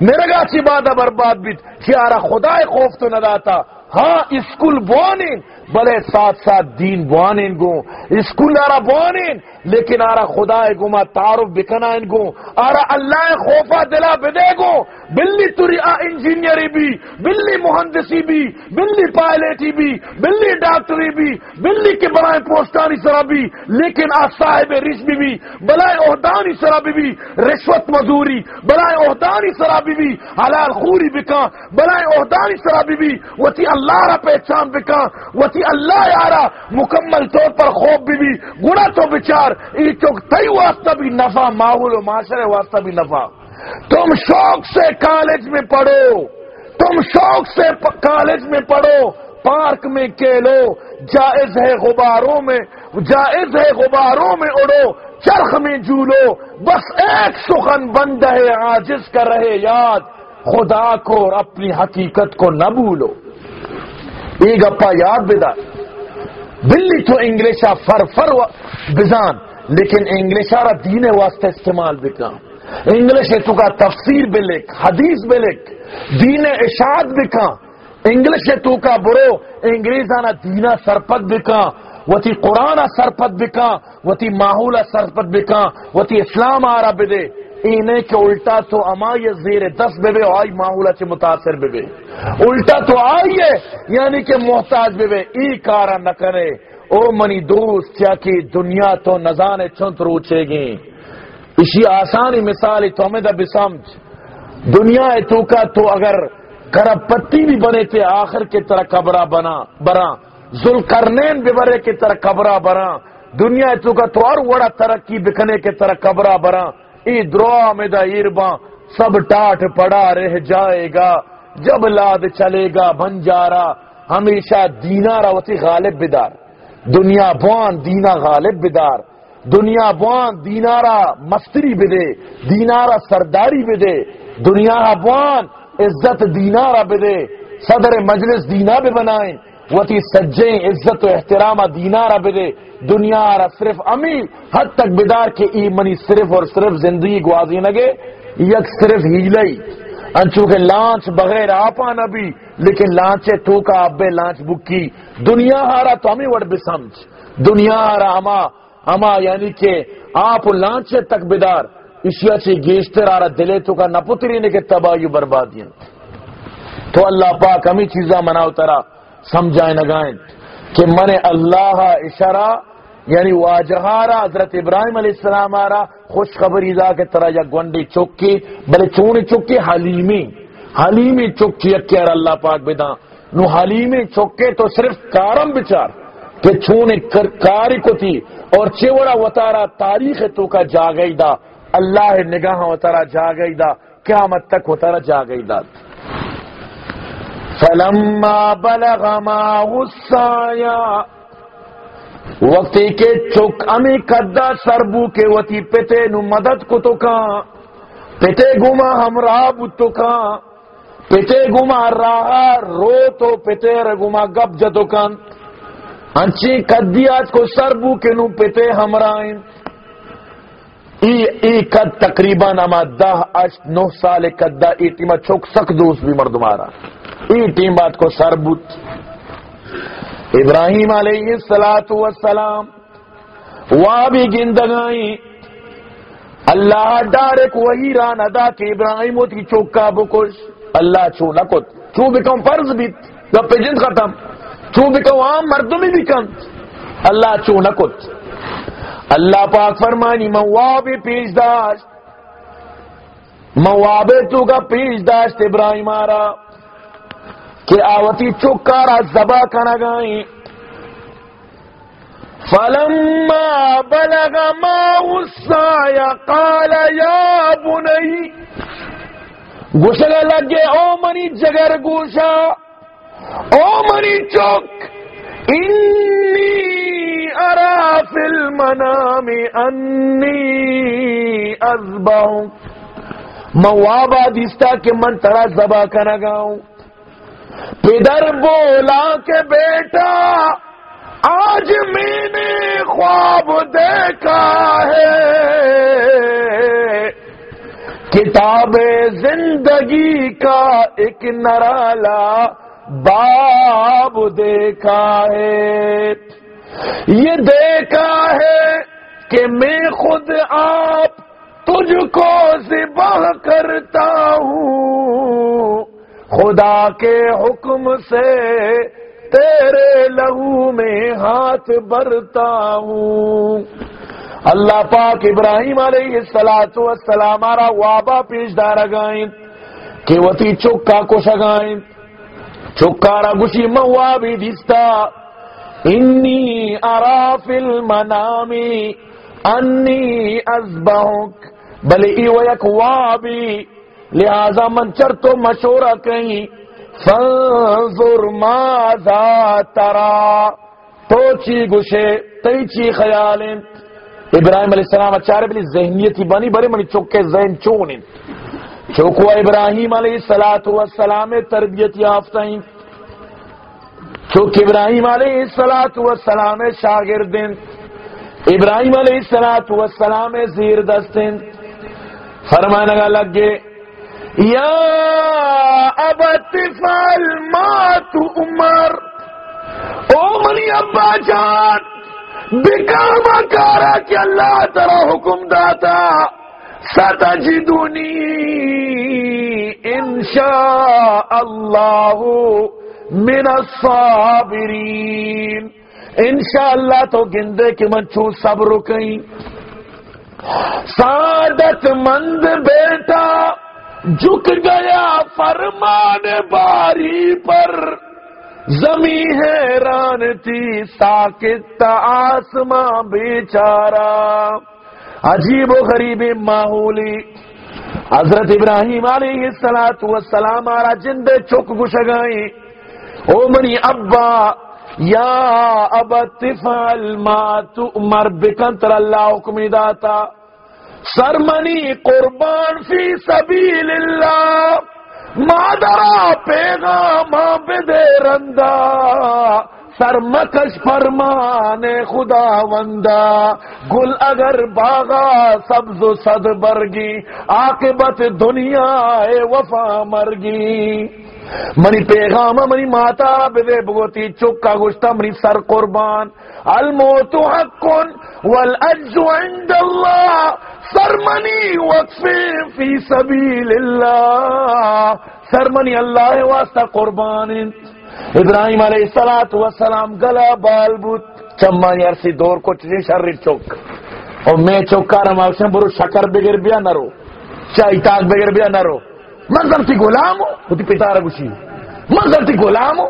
میرا گا کی بات برباد بھی کیا خدا خوف تو نہ داتا ہاں اسکول بوانین بلے ساتھ ساتھ دین بوانین گو اسکول آرہ بوانین، لیکن آرہ خدا گما تعارف بکنا ان گو آرہ اللہ خوفا دلا بدے گو بلی تری انجینئری بھی، بلی مہندسی بھی، بلی پائلٹی بھی، بلی ڈاکٹری بھی، بلی کے بلائے پوسٹانی سرا بھی لیکن آ صاحب رشمی بھی، بلائے عہدانی سرا بھی، رشوت مزوری، بلائے عہدانی سرا بھی، حلال خوری بکا، بلائے عہدانی سرا بھی وہ تھی اللہ را پہچان بکا وہ تھی اللہ یارا، مکمل طور پر خوب بھی بھی گڑا تو بچار ای چوک تئی واسطہ بھی نفع ماحول و معاشرے واسطہ بھی نفع۔ تم شوق سے کالج میں پڑھو، تم شوق سے کالج میں پڑھو، پارک میں کھیلو، جائز ہے غباروں میں، جائز ہے غباروں میں اڑو، چرخ میں جولو بس ایک سخن بند ہے آجز کر رہے، یاد، خدا کو اور اپنی حقیقت کو نہ بھولو۔ ایک گپا یاد بدا بلی تو انگلشا فر فر بزان لیکن انگلشا را دین واسطے استعمال بکا انگلش تو کا تفسیر بلک حدیث بلک دین اشاد بکا انگلش تو کا برو انگریزانا دینا سرپت بکا وتی قرآن سرپت بکا وتی ماحول سرپت بکا وتی اسلام آرہ بدے اینے کے الٹا تو اما یہ زیر دس بے بے آئی ماحولہ سے متاثر بے بے الٹا تو آئی ہے یعنی کہ محتاج بے بے ای کارا نہ کرے۔ او منی دوست، کیا کہ دنیا تو نزان چنت روچے گی۔ اسی آسانی مثال تو ہمیں دا بسمج دنیا تو کا تو اگر کرب پتی بھی بنے تھے آخر کی طرح قبرہ بنا، برا۔ ذل کرنین بھی برے کی طرح قبرہ برا۔ دنیا تو کا تو اور وڑا ترقی بکنے کی طرح قبرہ برا۔ ای دروا میں دا ایربا سب ٹاٹ پڑا رہ جائے گا۔ جب لاد چلے گا بنجارا ہمیشہ دینارا وتی غالب بدار۔ دنیا بوان دینا غالب بدار۔ دنیا بوان دینارا مستری بدے، دینارا سرداری بدے۔ دنیا بوان عزت دینارا بدے۔ صدر مجلس دینا بھی بنائیں۔ وتی سجیں عزت و احترام دینارا بدے دنیا را صرف امی، حد تک بدار کے ای منی صرف اور صرف زندگی گوازی نگے، یک صرف ہیلئی۔ انچو کے لانچ بغیر آپا نبی، لیکن لانچے تو کا ابے لانچ بکی۔ دنیا ہارا تو ہمیں وڑ بسمج دنیا ہارا اما اما یعنی کہ آپ لانچے تک بدار۔ اشیا چی گیشتر آرہ دلے تو کا نپتری نے کہ تباہی بربادیاں تو اللہ پاک ہمیں چیزاں مناؤ ترا۔ سمجھائیں نگائیں کہ من اللہ اشارہ یعنی واجہارا حضرت ابراہیم علیہ السلام آرا خوشخبری دا کے طرح یا گونڈی چکی، بلے چونی چکی حلیمی حلیمی چکی اکیر اللہ پاک بدا نو حلیمی چکے تو صرف کارم بچار، کہ چونی کاری کو تھی۔ اور چیورا وطارا تاریخ تو کا جاگئی دا، اللہ نگاہ وطارا جاگئی دا، قیامت تک وطارا جاگئی دا۔ فلما بلغ ما غصایا وقتی کے چک امی کدا سربو کے وتی پتے نو مدد کو تو کان پتے گما ہمراہ بتو کان پتے گما راہ رو تو پتے رگما گب جتو کان انچی کدیات کو سربو کے نو پتے ہمراہیں ای ای کد تقریباً اما دہ، اش، نو سال کدا ای ٹیمہ چوک سک دوست بھی مردمارا ای ٹیم بات کو سربوت ابراہیم علیہ السلام والسلام وابی گندگائی اللہ ڈارک وہی ران ادا کہ ابراہیم کی چوکا بکش اللہ چو نکت چو بکم فرض بیت گپ جند ختم۔ چو بکم عام مردمی بکم اللہ چو نکت اللہ پاک فرمانی موابی پیش داشت۔ موابی تو کا پیش داشت ابراہیم آرہ کہ آوتی چکارا زبا کنا گائیں فلما بلغ ما السایا قال یا بنی گوشگا لگے، او منی جگر گوشا، او منی چک، انی ارا فی المنام، انی ازباؤں موابا دیستا کہ من ترا زبا کنا گاؤں۔ پدر بولا کہ بیٹا، آج میں نے خواب دیکھا ہے۔ کتاب زندگی کا ایک نرالا باب دیکھا ہے۔ یہ دیکھا ہے کہ میں خود آپ تجھ کو ذبح کرتا ہوں۔ خدا کے حکم سے تیرے لہو میں ہاتھ برتا ہوں۔ اللہ پاک ابراہیم علیہ السلام والسلام آرا وابا پیش دارا گائیں، کہ وتی چکا کو شگائیں چکارا گشی موابی دستا۔ انی ارا فی المنامی انی ازبہک بلے ایو یک وابی۔ لہذا من چر تو مشورہ کہیں فنظر ماذا ترا، تو چی گشے تی چی خیال ابراہیم علیہ السلام اچارے بلی ذہنیتی بنی بڑے منی چوکے ذہن چونن چوکو ابراہیم علیہ السلام تربیت یافتائیں۔ چوک ابراہیم علیہ السلام شاگردن ابراہیم علیہ السلام زیر دستن فرمانے گا لگے یا ابت فال ما تو عمر او منی ابا جان بکاما کارا کہ اللہ ترا حکم داتا. ستا جدونی انشاء اللہ من الصابرین انشاءاللہ تو گندے کے منچو صبر کئی سعادت مند بیٹا جھک گیا فرمان باری پر۔ زمین حیران تھی ساکت، آسماں بیچارا عجیب و غریب ماحولی۔ حضرت ابراہیم علیہ السلام والسلام آرا جند چک گشگائیں او منی ابا، یا ابا تفعل ما تؤمر بکنتر اللہ حکمی داتا۔ سرمنی قربان فی سبیل اللہ مادرا پیغام بدے رندا سرمکش فرمان خدا وندا گل اگر باغا سبز و صد برگی، عاقبت دنیا وفا مرگی۔ منی پیغام، منی ماتا بدے بگوتی، چکا گشتا منی سر قربان۔ الموت حق والعجز عند اللہ۔ سرمنی وقفی فی سبیل اللہ سرمنی اللہ واسطہ قربان۔ ابراہیم علیہ السلام والسلام گلا بال بت چمانی عرصی دور کو چیزیں شر چوک۔ اور میں چوکا رہا ہوں برو شکر بگر بیا نہ رو چاہی تاک بگر بیا نہ رو منظر تھی غلام ہو وہ پتا رہا منظر تھی غلام ہو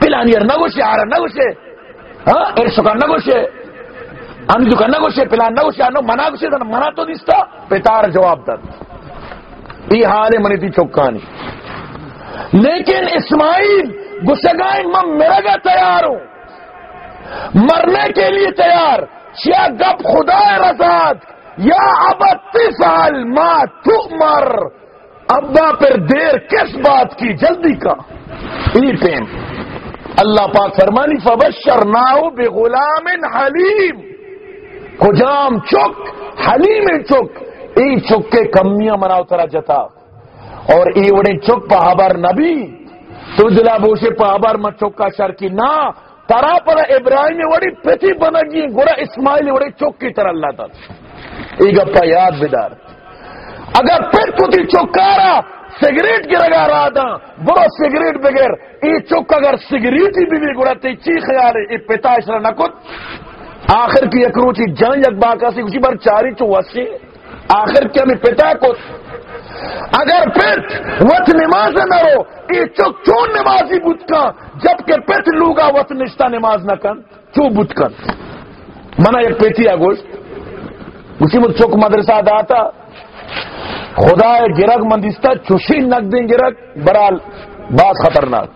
پلانی نہ گوشے آ رہا نہ گوشے ہاں ارسو کا نہ گوشے ہم جو نہ گوشے پلان نہ گوشے آنو منا گوشے منا تو دیستا پتار جواب لیکن اسماعیل گسگائیں میں میرا گا تیار ہوں۔ مرنے کے لیے تیار۔ کیا گپ خدا رساد یا اب سال ماں تمر ابا پھر دیر کس بات کی؟ جلدی کا۔ ای پین۔ اللہ پاک فرمانی فبشر ناؤ بے غلام حلیم۔ کجام چک، حلیم چک، ای چک کے کمیاں مناؤ ترا جتا۔ اور ای وڑے چک پہابر نبی۔ تو دلا بوشے پہابر میں چکا شر کی نہ ترا پر ابراہیم وڑی پتی بنگی گڑا اسماعیل وڑی چک کی طرح اللہ تھا ای گپا یاد بدار۔ اگر پھر کتی چکارا، سگریٹ کی رگا رہا تھا برو سگریٹ بغیر۔ ای چک اگر سگریٹ ہی بھی گڑا تی چی خیال ہے؟ ای پتا اشرا نکت آخر کی اکروچی جان یک باقا سی کسی بار چاری چو آخر کی ہمیں پتا کت اگر پت وت نماز نہ رو، یہ چک چون نمازی بت کا جبکہ پت لوگا وت نشتہ نماز نہ کن، چو بت کن منا ایک پیتی گوشت۔ اسی مت چوک مدرسہ داتا۔ خدا گرگ مندستہ، چوشی نک دیں گرگ، برال بات خطرناک۔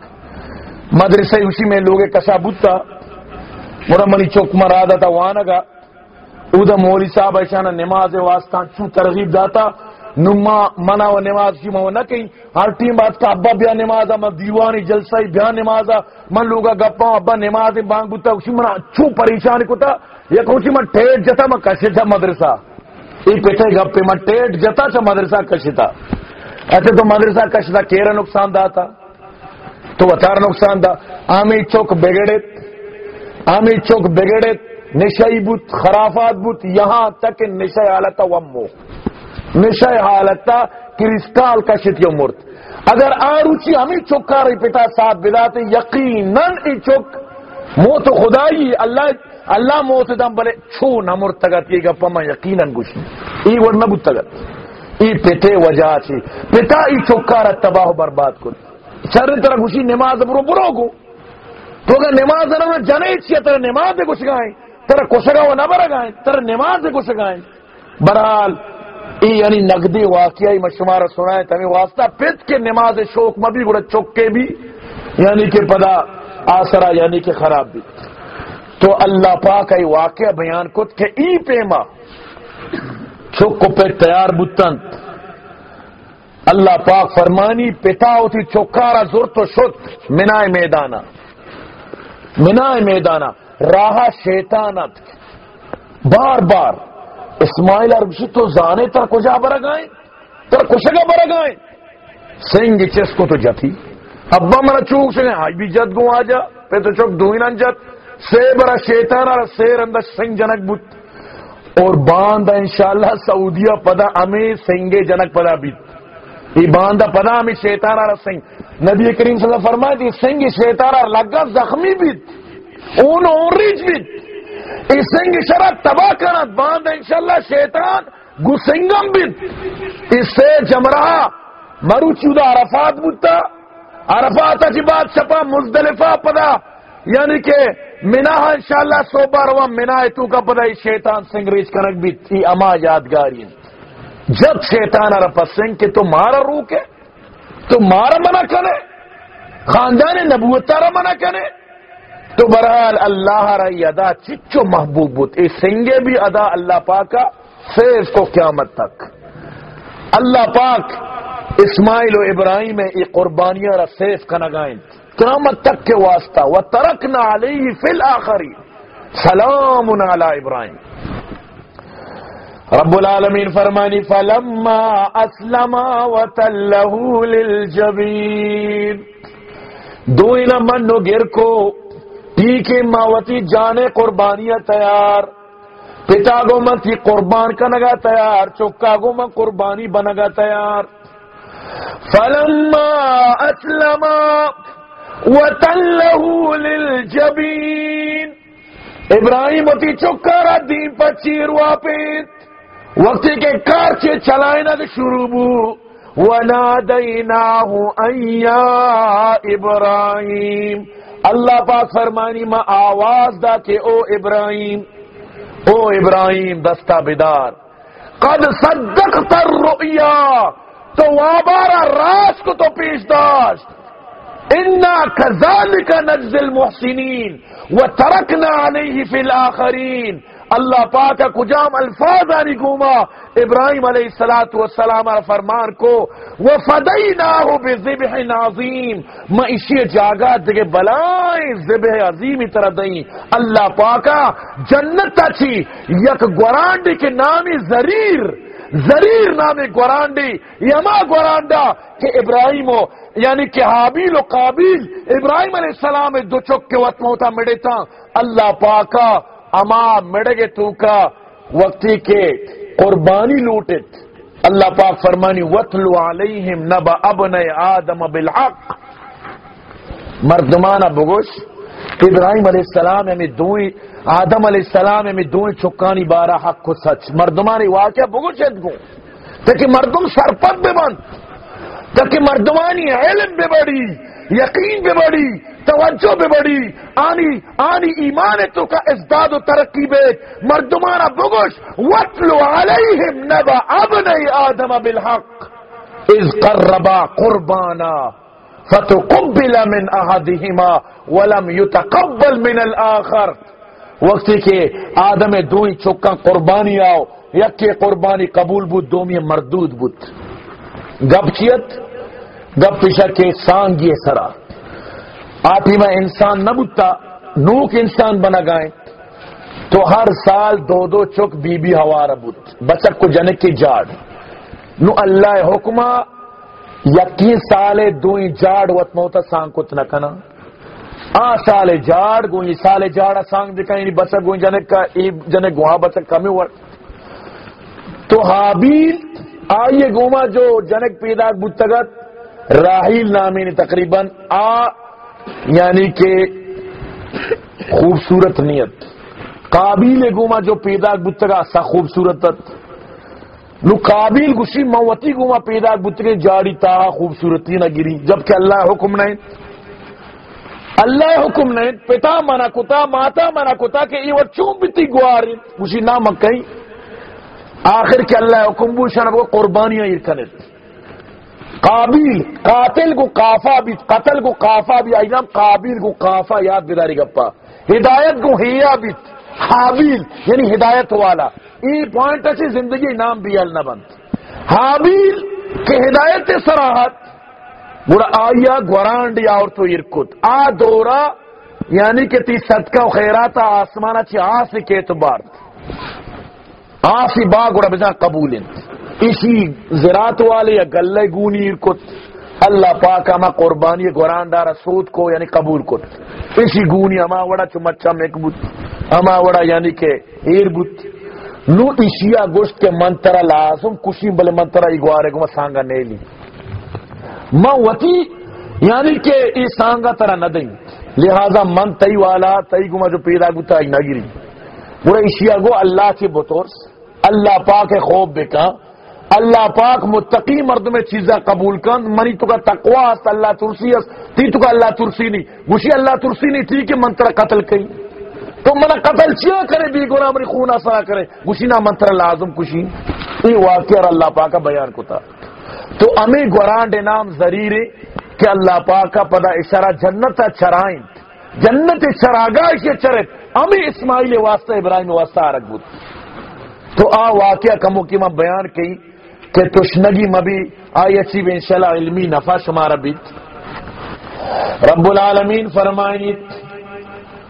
مدرسہ اسی میں لوگ کشا بتا مرا چوک مرا تھا وہاں گا ادا مولی صاحب ایسا نماز واسطہ چو ترغیب داتا نما منا و نماز کی مو نہ کہیں ہر ٹیم بات کا ابا بیا نماز میں دیوانی جلسہ بیا نماز من لوگا گپا ابا نماز بانگ بوتا اسی منا چھو پریشان کو تھا یہ کچھ من ٹھیٹ جتا میں کشے تھا مدرسہ یہ پیٹے گپے میں ٹھیٹ جتا تھا مدرسہ کشے تھا ایسے تو مدرسہ کش تھا کیرا نقصان دا تھا تو بچار نقصان دا آمی چوک بگڑے آمی چوک بگڑے، نشائی بوت، خرافات بوت، یہاں تک نشائی حالت ومو۔ نشہ حالت کرسٹال کا شتی مرت اگر آروچی ہمیں چکا رہی پتا ساتھ بلاتے یقیناً ای چک موت خدائی، اللہ اللہ موت دم بلے چھو نہ مرتگت یہ گپا میں یقیناً گوشی ای ور نہ بتگت ای پتے وجہ چی۔ پتا ای چکا رہ تباہ برباد کن۔ چر طرح گوشی نماز برو برو گو۔ تو اگر نماز نہ جنے چیئے ترہ نماز گوش گائیں ترہ کشگا و نہ برگائیں ترہ نماز گوش گائیں برحال، ای یعنی نقدی واقعی مشمار سنائے تمہیں واسطہ پت کے نماز شوق مبی گڑا چکے بھی یعنی کہ پدا آسرا یعنی کہ خراب بھی۔ تو اللہ پاک ای واقعہ بیان کت کہ ای پیما، چک پہ تیار بتن اللہ پاک فرمانی، پتا ہوتی چکارا زور تو شد، منائے میدانا۔ منائے میدانا راہ شیطانت۔ بار بار اسماعیل عربشی تو زانے تر کجا برگائیں؟ تر کشگا برگائیں؟ سنگ چس کو تو جتی۔ ابا مرا چوک سے آج بھی جت گو آجا پہ تو چوک دوئی نن جت۔ سے برا شیطان اور سیر اندر سنگ جنک بت اور باندھا انشاءاللہ سعودیہ پدا امی سنگے جنک پدا بیت۔ یہ باندھا پدا امی شیطان اور سنگ۔ نبی کریم صلی اللہ علیہ فرمائے تھی سنگ شیطان اور لگا، زخمی بیت اون اونریج بیت اسنگ شرح تباہ کرت باندھ انشاءاللہ شیطان گسنگم بیت اس سے جمرہ مرو چودہ عرفات بودتا۔ عرفات اچھی بات شپا مزدلفہ پدا۔ یعنی کہ منہ انشاءاللہ سو بار ہوا منہ تو کا پدا، ای شیطان سنگ ریچ کنک بھی۔ تھی اما یادگاری۔ جب شیطان عرفہ سنگ کہ تو مارا روکے تو مارا منع کرے، خاندان نبوت تارا منع کرے، تو برحال اللہ رہی ادا چچو محبوب بت اے سنگے بھی ادا اللہ پاک کا فیض کو قیامت تک۔ اللہ پاک اسماعیل و ابراہیم یہ قربانیاں را سیف کا نگائیں قیامت تک کے واسطہ و ترک نہ علیہ فی الآخری سلام علی ابراہیم۔ رب العالمین فرمانی، فلما اسلم وتلہ للجبین دو اینا منو گر کو ٹھیک ماوتی جانے قربانیاں تیار۔ پتا گو من تھی قربان کا نگا تیار چکا گو من قربانی بنگا تیار۔ فلما اسلم وتلہ للجبین ابراہیم اتی چکارا دین پر چیر واپیت وقتی کے کار کارچے چلائے نہ شروع بو، وَنَادَيْنَاهُ أَيَّا ابراہیم اللہ پاک فرمانی، ما آواز دا کہ او ابراہیم او ابراہیم دستہ بدار قد صدقت الرؤیا تو وابارا راس کو تو پیش داشت۔ انا کذالک نجز المحسنین وترکنا علیہ فی الاخرین اللہ پاک کجام الفاظ آنی گوما ابراہیم علیہ السلام والسلام فرمان کو وفدیناہو بذبح عظیم ما اسی جاگا دگے بلائیں ذبح عظیمی طرح دیں اللہ پاکا جنت تا چی یک گورانڈی کے نامی زریر زریر نامی گورانڈی یما گورانڈا کہ ابراہیم ہو یعنی کہ حابیل و قابیل۔ ابراہیم علیہ السلام دو چک کے وقت موتا مڑے اللہ پاکا اما مڑگے تو کا وقتی کے قربانی لوٹت۔ اللہ پاک فرمانی وطلو علیہم نبا ابن آدم بالحق۔ مردمانہ بگوش۔ ابراہیم علیہ السلام ہمیں دوئی، آدم علیہ السلام ہمیں دوئی چکانی بارہ حق کو سچ۔ مردمانی واقعہ بگوش ادگو تاکہ مردم سرپت بے بند تاکہ مردمانی علم بے بڑی یقین بے بڑی توجہ بھی بڑی آنی آنی ایمان تو کا ازداد و ترقی بے مردمانہ بگوش وطلو علیہم نبا ابن آدم بالحق۔ اذ قربا قربانا فتقبل من احدہما ولم يتقبل من الاخر وقتی کہ آدم دوئی چکا قربانی آو یکی قربانی قبول بود، دومی مردود بود۔ گب چیت گب پیشا کے سانگی سرا۔ آتی میں انسان نہ بتا نوک انسان بنا گائیں۔ تو ہر سال دو دو چک بی بی ہوارا بت بچک کو جنک کی جاڑ۔ نو اللہ حکمہ، یقین سال دوئی جاڑ وط موتا سانگ کت نہ کنا۔ آ سال جاڑ گوئی سال جاڑا سانگ دکھائیں یعنی بچک گوئی جنک کا ایب جنک گوہا بچک کمی ور۔ تو حابیل، آئیے گوما جو جنک پیدا بتگت راہیل نامی نے تقریباً آ یعنی کہ خوبصورت نیت، قابیل گوما جو پیدا بتگا سا خوبصورت نو قابیل گشی موتی گوما پیدا بتگے جاڑی تا خوبصورتی نہ گری۔ جبکہ اللہ حکم نہیں اللہ حکم نہیں پتا منا کتا، ماتا منا کتا کہ یہ چون بیتی گواری۔ گشی نہ مکئی۔ آخر کے اللہ حکم بوشن، وہ قربانیاں یہ کنت قابیل، قاتل کو کافا بھی، قتل کو کافا بھی آئی نام قابیل کو کافا یاد بداری گپا۔ ہدایت کو ہیا بھی، حابیل یعنی ہدایت والا۔ ای پوائنٹ اچھی زندگی نام بھی نہ بند۔ حابیل کے ہدایت سراحت۔ بڑا آیا گورانڈ یا اور تو ارکت آ دورا یعنی کہ تی صدقہ و خیرات آسمانہ چی آسی کے اعتبار۔ آسی با گڑا بزا قبول انت اسی زراعت والے یا گلے گونی کت اللہ پاک اما قربانی گوران دارا سود کو یعنی قبول کت اسی گونی اما وڑا چمچا میک بوت اما وڑا یعنی کہ ایر بوت۔ نو اشیا گوشت کے منترہ لازم، کشی بلے منترہ اگوارے کو سانگا نیلی ما وتی یعنی کہ ای سانگا ترہ نہ دیں لہذا من تئی والا، تئی گما جو پیدا گتا نہ گری۔ وہ اشیا گو اللہ کی بطور اللہ پاک خوب بکا۔ اللہ پاک متقی مرد میں چیزیں قبول کن، منی تو کا تقوا است، اللہ ترسی است، تی تو کا اللہ ترسی نہیں گوشی اللہ ترسی نہیں ٹھیک ہے منتر قتل کئی۔ تو منا قتل چیا کرے بھی گنا مری خون آسا کرے۔ گوشی نہ منتر لازم کشی۔ یہ واقعہ اور اللہ پاک کا بیان کو تھا تو امی گورانڈ نام ضریر کہ اللہ پاک کا پدا اشارہ جنت چرائیں۔ جنت چراگاہ کے چرت امی اسماعیل واسطہ ابراہیم واسطہ رکھ تو آ واقعہ کمو کی میں بیان کی کہ تشنگی مبی آئی اچھی انشاءاللہ علمی نفع شمارا بیت رب العالمین فرمائنیت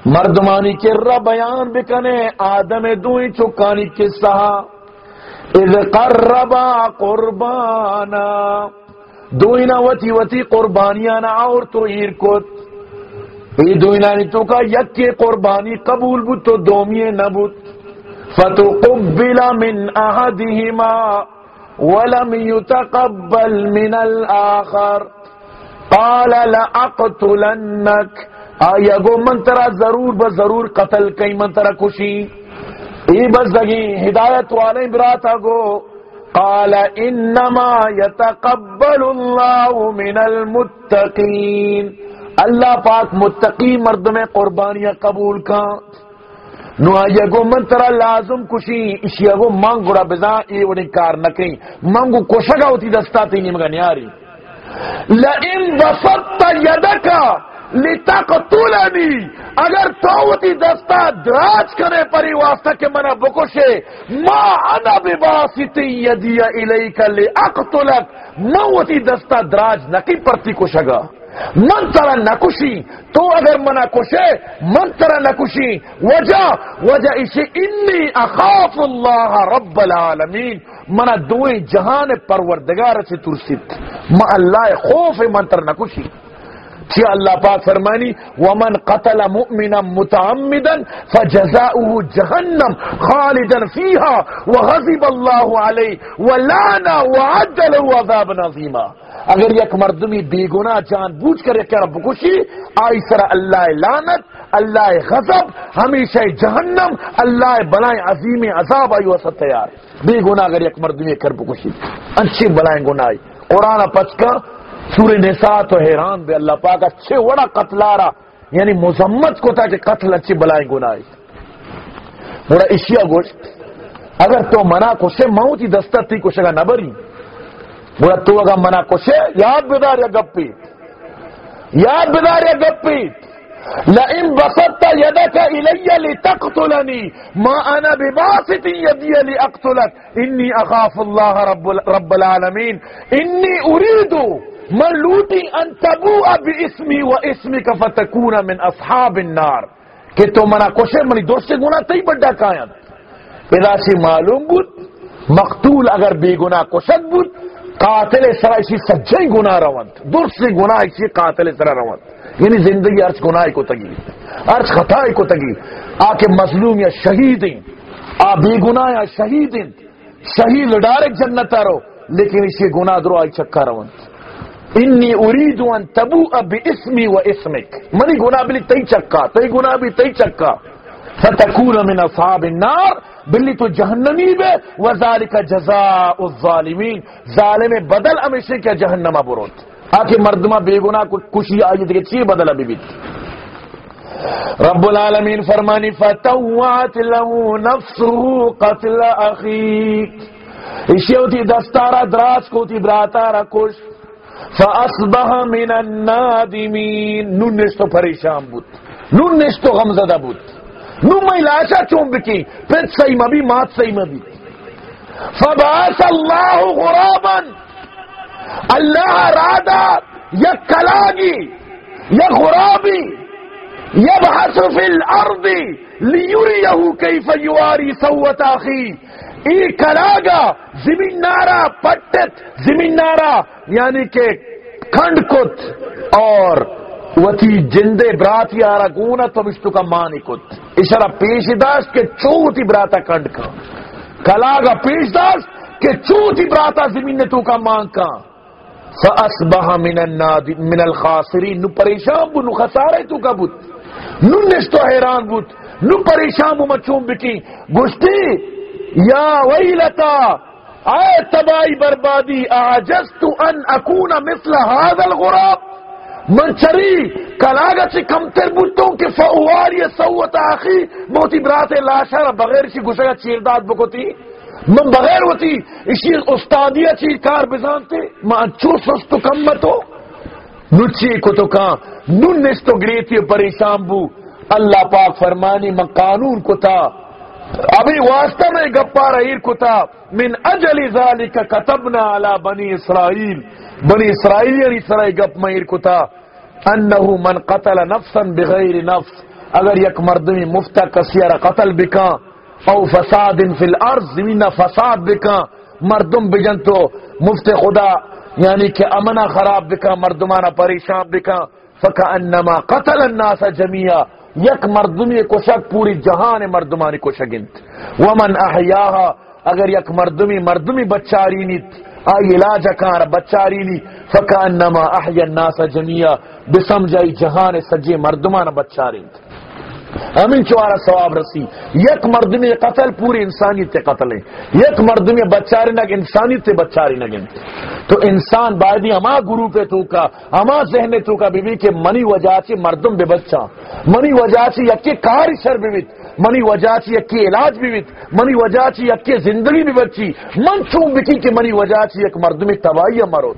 مردمانی کے رب بیان بکنے، آدم دوئی چکانی قصہ، اذ قربا قربانا دوئینا وتی وتی قربانیانا اور تو ایر کت. ای دوئینا تو کا یک قربانی قبول بود تو دومیے نبود فتقبل من احدهما ولم يتقبل من الآخر. قال لأقتلنك. آیا گو منترا ضرور ب ضرور قتل کئی منترا کشی. ای بزگی ہدایت والے براتا گو. قال انما يتقبل الله من المتقين اللہ پاک متقی مرد میں قربانیاں قبول کا نو آئیگو من ترا لازم کشی اسی اگو منگو را بزا، ای وڑی کار نکیں۔ منگو کشگا ہوتی دستا تینی مگا نیاری۔ لئن بسطت یدکا لتقتلنی اگر توتی دستا دراج کرے پری واسطہ کہ منا بکشے۔ ما انا بباسطی یدی الیکا لأقتلک موتی دستا دراج نکی پرتی کشگا من ترا نکشی تو اگر منا کشے من ترا نکشی وجہ وجہ اسے انی اخاف اللہ رب العالمین. منا دوئیں جہان پروردگار سے ترسیت. ما اللہ خوف من ترا نکشی کیا اللہ پاک فرمانی، ومن قتل مؤمنا متعمدا فجزاؤه جہنم خالدا فيها وغضب الله عليه ولانا وعد له عذابا عظيما اگر یک مردمی بے گناہ جان بوجھ کر یک رب کشی، آئی سر اللہ لانت اللہ غضب، ہمیشہ جہنم، اللہ بلائیں عظیم عذاب، آئی وسط تیار۔ بے گناہ اگر یک مردمی کرب کشی۔ اچھی بلائیں گناہ قرآن پچ کا سور نساء تو حیران بے اللہ پاک اچھے وڑا قتلارا یعنی مذمت کو تھا کہ قتل اچھی بلائیں گناہ بڑا اشیاء گوشت، اگر تو منع کشے موتی دستت تھی کشے گا نبری بڑا تو اگر منع کشے یاد بدار یا گپی یاد بدار یا گپی لئن بسطت يدك الي لتقتلني ما انا بباسط يدي لاقتلك اني اخاف الله رب رب العالمين اني اريد من لوٹی ان تبوء باسمی و اسمک فتکون من اصحاب النار کہ تو منا کوشے منی دوست سے گناہ تی بڑا کائن اذا سی معلوم بود مقتول اگر بے گناہ کوشد بود قاتل سرا اسی سجائی گناہ روند۔ درست سے گناہ اسی قاتل سرا روند۔ یعنی زندگی ارچ گناہ کو تگی۔ ارچ خطائی کو تگی۔ آکے مظلوم یا شہید آ بے گناہ یا شہید شہید ڈائریکٹ جنت رو۔ لیکن اسی گناہ درو آئی چکا روند۔ انی اريد ان تبوء باسمي واسمك منی گناہ بلی تی چکا تی گناہ بھی تی چکا۔ فتکون من اصحاب النار، بلی تو جہنمی بے، وذالک جزاء الظالمین۔ ظالم بدل ہمیشہ کیا جہنم بروت آکے مردمہ بے گناہ کشی آئی تھی چی بدل ابھی بھی۔ رب العالمین فرمانی فتوات له نفسه قتل اخیک اسی ہوتی دستارا دراز کو تی براتارا کش۔ فاصبح من النادمین نون نشتو پریشان بود۔ نون نشتو غمزدہ بود۔ نون لاشا چون بکی پھر صحیح مبی، مات صحیح مبی۔ فبعث اللہ غرابا۔ اللہ رادا یک کلاگی یک غرابی۔ یبحث فی الارض لیوریہو کیف یواری سوت آخی۔ ای کلاگا، زمین نارا، پٹت، زمین نارا یعنی کہ کھنڈ کت اور وتی جندے برات یارا گونا تو کا مانی کت. اشارہ پیش داشت کہ چوتی براتا کنڈ کا کلاگا پیش داشت کہ چوتی براتا زمین نے تو کا مان کا فاصبح من الناد من الخاسرین نو پریشان بو، نو خسارے تو کا بوت نو نشتو حیران بوت نو پریشان بو مچون بکی. گشتی، یا ویلتا آئے تباہی بربادی آجزت ان اکون مثل هذا الغراب من چری کلاگا چی کمتر بوتوں کہ فعواری سوت آخی، موتی برات لاشا بغیر چی گشگا چیرداد بکتی من بغیر ہوتی، اسی استادیہ چی کار بزانتے۔ ما چو سستو کمتو نچی کو تو کہاں نن نستو گریتی پریشان بو۔ اللہ پاک فرمانی من قانون کو تھا ابھی واسطہ میں گپا رہی کتا من اجل ذالک کتبنا علی بنی اسرائیل۔ بنی اسرائیل یعنی سرائی گپ مہیر کتا انہو من قتل نفسا بغیر نفس، اگر یک مردمی مفتا کسیر قتل بکا او فساد فی الارض، زمین فساد بکا مردم بجن تو مفت خدا یعنی کہ امنا خراب بکا مردمانا پریشان بکا فکا انما قتل الناس جميعا یک مردمی کشک پوری جہان مردمانی کشگنت ومن احیاها، اگر یک مردمی مردمی بچاری نیت. آئی علاج کار بچاری نی. فکانما احیا الناس جميعا بسمجائی جہان سجے مردمان بچاری ہمیں چوارا ثواب رسی۔ یک مرد میں قتل، پوری انسانیت تے قتل ہے یک مرد میں بچاری نگ انسانیت تے بچاری نگن۔ تو انسان بائدی اما گرو پہ تو کا اما ذہن تو کا بی کہ منی وجہ سے مردم بے بچہ۔ منی وجہ سے یکی کاری شر بیویت۔ منی وجہ سے یکی علاج بیویت۔ منی وجہ سے یکی زندگی بھی بچی۔ من چون بکی کہ منی وجہ سے یک مردم تباہی مرو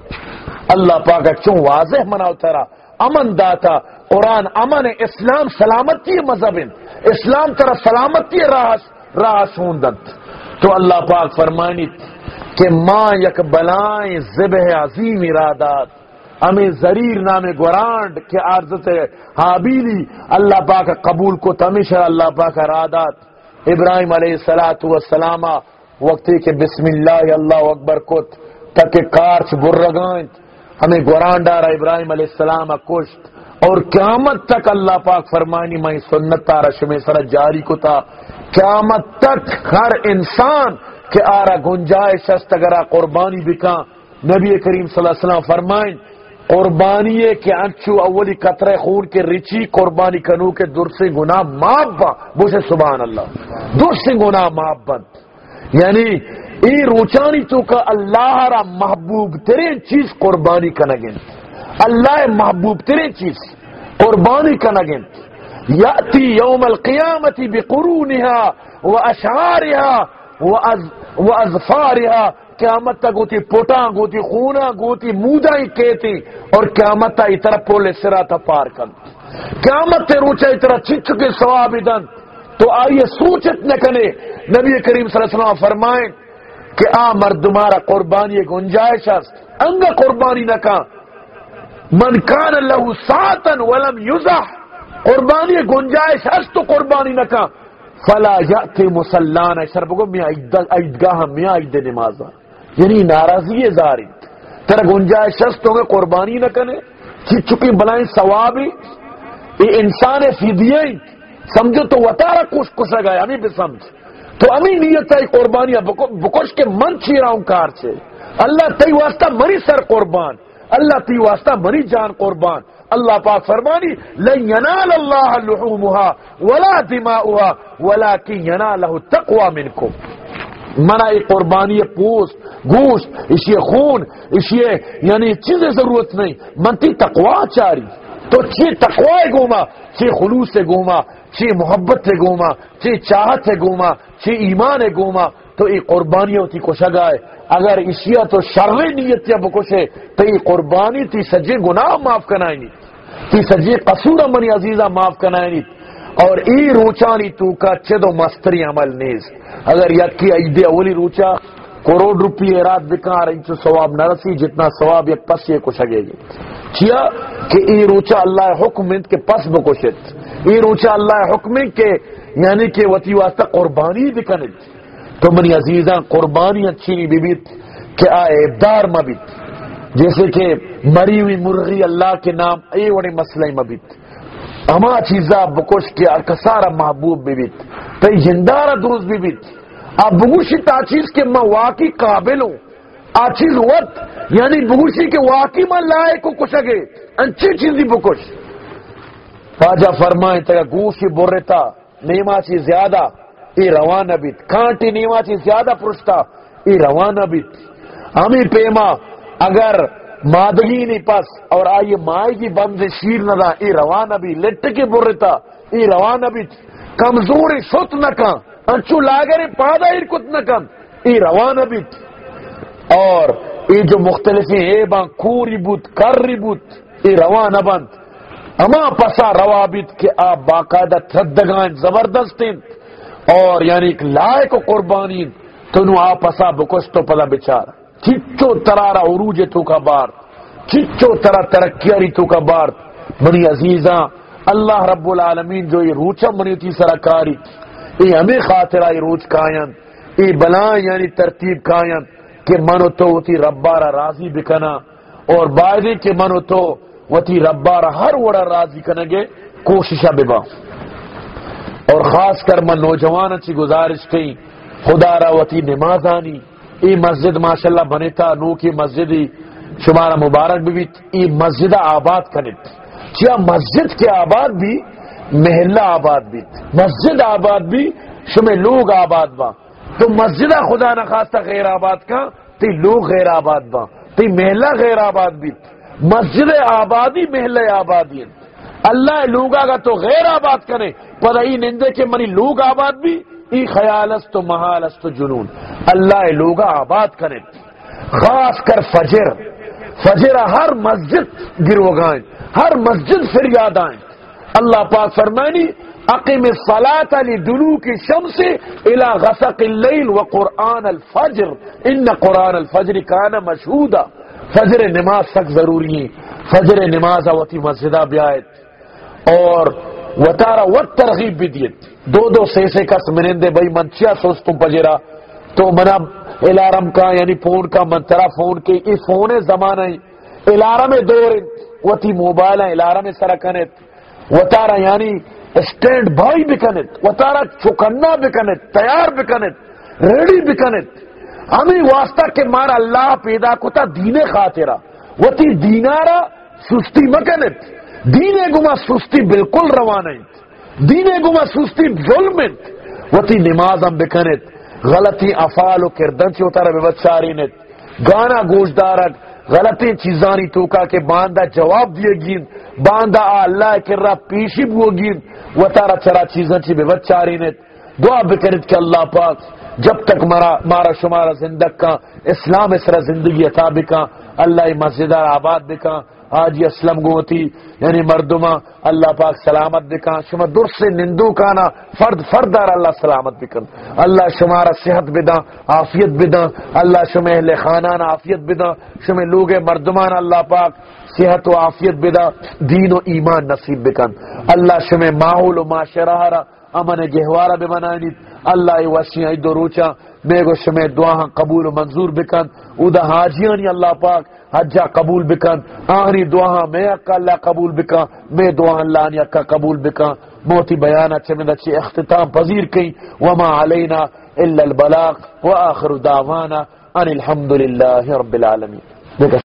اللہ پاک چون واضح مناو ترا امن داتا قرآن امن اسلام سلامتی مذہب اسلام طرح سلامتی راہ راہ سوندت تو اللہ پاک فرمانی کہ ماں یک بلائیں ذبح عظیم ارادات۔ ہمیں زریر نام گورانڈ کے عرضت حابیلی۔ اللہ پاک قبول کو تمیشہ اللہ پاک ارادات۔ ابراہیم علیہ السلاۃ وسلام وقتی کہ بسم اللہ اللہ اکبر کت تک کارچ برگائیں ہمیں گورانڈارا ابراہیم علیہ السلام کشت۔ اور قیامت تک اللہ پاک فرمانی، میں سنت تارا سر جاری کو تھا۔ قیامت تک ہر انسان کے آرا گنجائش است اگر قربانی بکا۔ نبی کریم صلی اللہ علیہ وسلم فرمائیں، قربانی کے انچو اولی قطرے خون کے رچی، قربانی کنو کے در سے گناہ معاف با۔ بوشے سبحان اللہ۔ در سے گناہ معاف بند۔ یعنی ای روچانی تو کا اللہ را محبوب ترین چیز قربانی کنگن۔ اللہ محبوب ترین چیز قربانی کنگن یاتی یوم القیامتی بقرونها و اشعارها و ازفارها قیامت تا گوتی پوٹا گوتی خونا گوتی مودا ہی کہتی اور قیامت تا اترا پولے سرا تا پار کن قیامت تے روچا اترا چچ کے ثواب دن۔ تو آئیے سوچت نہ کنے۔ نبی کریم صلی اللہ علیہ وسلم فرمائیں کہ آ مردمارا قربانی گنجائش است۔ انگا قربانی نہ کہاں من کان لہو ساتن ولم یزح قربانی گنجائش ہست تو قربانی نہ کا فلا یاتی مسلان شر بگو، میں عیدگاہ میں عید نماز ہاں. یعنی ناراضی زاری. تر گنجائش ہست تو قربانی نہ کنے چی چکی بلائیں ثوابی. یہ انسان فدیے سمجھو تو وطارہ کش کشا گیا ہمیں بھی سمجھ. تو امی نیت ہے قربانی بکش کے من چیرا ہوں کار سے اللہ تی واسطہ مری سر قربان. اللہ تی واسطہ منی جان قربان۔ اللہ پاک فرمانی، لن ینال اللہ لحومها ولا دماؤها ولكن يناله التقوى منكم منا یہ قربانی پوست، گوشت اسی خون اسی یعنی چیزیں ضرورت نہیں۔ منتی تقوا چاری۔ تو چی تقوا گوما، چی خلوص سے گوما، چی محبت سے گوما، چی چاہت سے گوما، چی ایمان ہے گوما۔ تو یہ قربانی ہوتی کو شگائے اگر اسیا ہاں تو شر نیت یا بکشے تو قربانی، تی سجے گناہ معاف کنائیں تی سجے قصور منی عزیزہ معاف کنائیں اور ای روچانی تو کا چدو مستری عمل نیز۔ اگر یکی ایدے اولی روچا، کروڑ روپی اراد بکا رنچو ثواب نہ رسی جتنا ثواب یک پس یہ کچھ اگے گی۔ چیا کہ ای روچا اللہ حکم انت کے پس بکشت۔ ای روچا اللہ حکم کے یعنی کہ وطی واسطہ قربانی بکنت۔ تو منی عزیزاں قربانی اچھی بیت کہ آئے دار مبت جیسے کہ مری ہوئی مرغی اللہ کے نام اے وڑے مسئلہ مبت اما چیزا بکش کے کسارا محبوب بیت تو جندارا درست بیت اب بگوشی تا چیز کے میں واقعی قابل ہوں۔ آچیز وقت یعنی بگوشی کے واقعی میں لائے کو کشگے انچی چیزی بکش۔ خواجہ فرمائے تگا گوشی برتا نیما چیز زیادہ۔ ای روان بیت۔ کانٹی نیما چی زیادہ پرشتا۔ ای روان بیت۔ ہمیں پیما۔ اگر مادگی نی پس اور آئیے مائی کی بند شیر ندا ای روان بھی لٹ کے برتا۔ ای روان بیت۔ کمزوری ست نکا انچو لاگر پادا ایر کت نکن ای روان بیت۔ اور ای جو مختلفی ایبان کوری بود کری بود ای روان بند۔ اما پسا روابط کے آپ باقاعدہ تھدگان زبردستین اور یعنی ایک لائق قربانی تو نو آپسا بکش تو پدا بچار۔ چچو ترارا عروج تو کا بار۔ چچو ترا ترقیاری تو کا بار۔ منی عزیزاں اللہ رب العالمین جو یہ روچا منی تھی سرکاری یہ ہمیں خاطرہ یہ روچ کائن۔ یہ بلائیں یعنی ترتیب کائن۔ کہ منو تو تی ربارا راضی بکنا۔ اور بائدے کہ منو تو وتی ربارا ہر وڑا راضی کنگے، کوششہ ببا اور خاص کر میں نوجوان اچھی گزارش کی، خدا راوتی نماز آنی۔ ای مسجد ماشاءاللہ بنتا نو کی مسجد شمارا مبارک بھی ای مسجد آباد کنت کیا مسجد کے آباد بھی محلہ آباد بھی مسجد آباد بھی شمع لوگ آباد با۔ تو مسجد خدا نخواستہ غیر آباد کا، تی لوگ غیر آباد با۔ تی محلہ غیر آباد بھی مسجد آبادی محلہ آبادی اللہ لوگا گا تو غیر آباد کرے پر نندے کے منی لوگ آباد بھی، ای خیال است تو محال است جنون۔ اللہ لوگا آباد کرے۔ خاص کر فجر۔ فجر ہر مسجد گروگائیں ہر مسجد فریاد آئیں اللہ پاک فرمانی عقیم الصلاة لدلوک الشمس الى غسق اللیل وقرآن الفجر۔ ان قرآن الفجر کانا مشہودا۔ فجر نماز سک ضروری ہے۔ فجر نماز آواتی مسجدہ بیائیت اور وطارہ وط ترغیب بھی دیت دو دو سے سے کس منندے بھئی منچیا سوستم پجرا تو منا الارم کا یعنی فون کا منترا، فون کے ای فون زمانہ الارم دور وتی موبائل الارم سرکنت وطارہ یعنی اسٹینڈ بائی بکنت وطارہ چکنا بکنت تیار بکنت ریڈی بکنت ہمیں واسطہ کے مارا اللہ پیدا کتا دین خاطرہ۔ وتی دینارا سستی مکنت دینے گما سستی بالکل روانہ دینے گما سستی ظلمت وتی نماز ہم بکنت غلطی افعال و کردن چی اتارا بے بچاری نت گانا گوشدارک غلطی چیزانی تو کا کہ باندھا جواب دیے گین۔ باندھا اللہ کر رہا پیشی بو گین۔ و تارا چرا چیزاں چی بے بچاری دعا بکنت کہ اللہ پاک جب تک مارا مارا شمارا زندگ کا اسلام اسرا زندگی عطا بکا اللہ مسجد آباد بکا آج یہ اسلم گوتی یعنی مردما اللہ پاک سلامت بکا شما در سے نندو کانا فرد فردار اللہ سلامت بکن اللہ شمارا صحت بدا عافیت بدا اللہ شما اہل خانان عافیت بدا شما لوگ مردمان اللہ پاک صحت و عافیت بدا دین و ایمان نصیب بکن اللہ شما ماحول و معاشرہ امن گہوارا بمنانی اللہ وسیع دروچا بے گو شما دعا قبول و منظور بکن، او دا حاجیانی اللہ پاک، حجا قبول بکن، آخری دعا میں اکا اللہ قبول بکا میں دعا اللہ نے اکا قبول بکا موتی بیانا چمید اچھی اختتام پذیر کئی وما علینا الا البلاغ۔ و آخر دعوانا ان الحمدللہ رب العالمین۔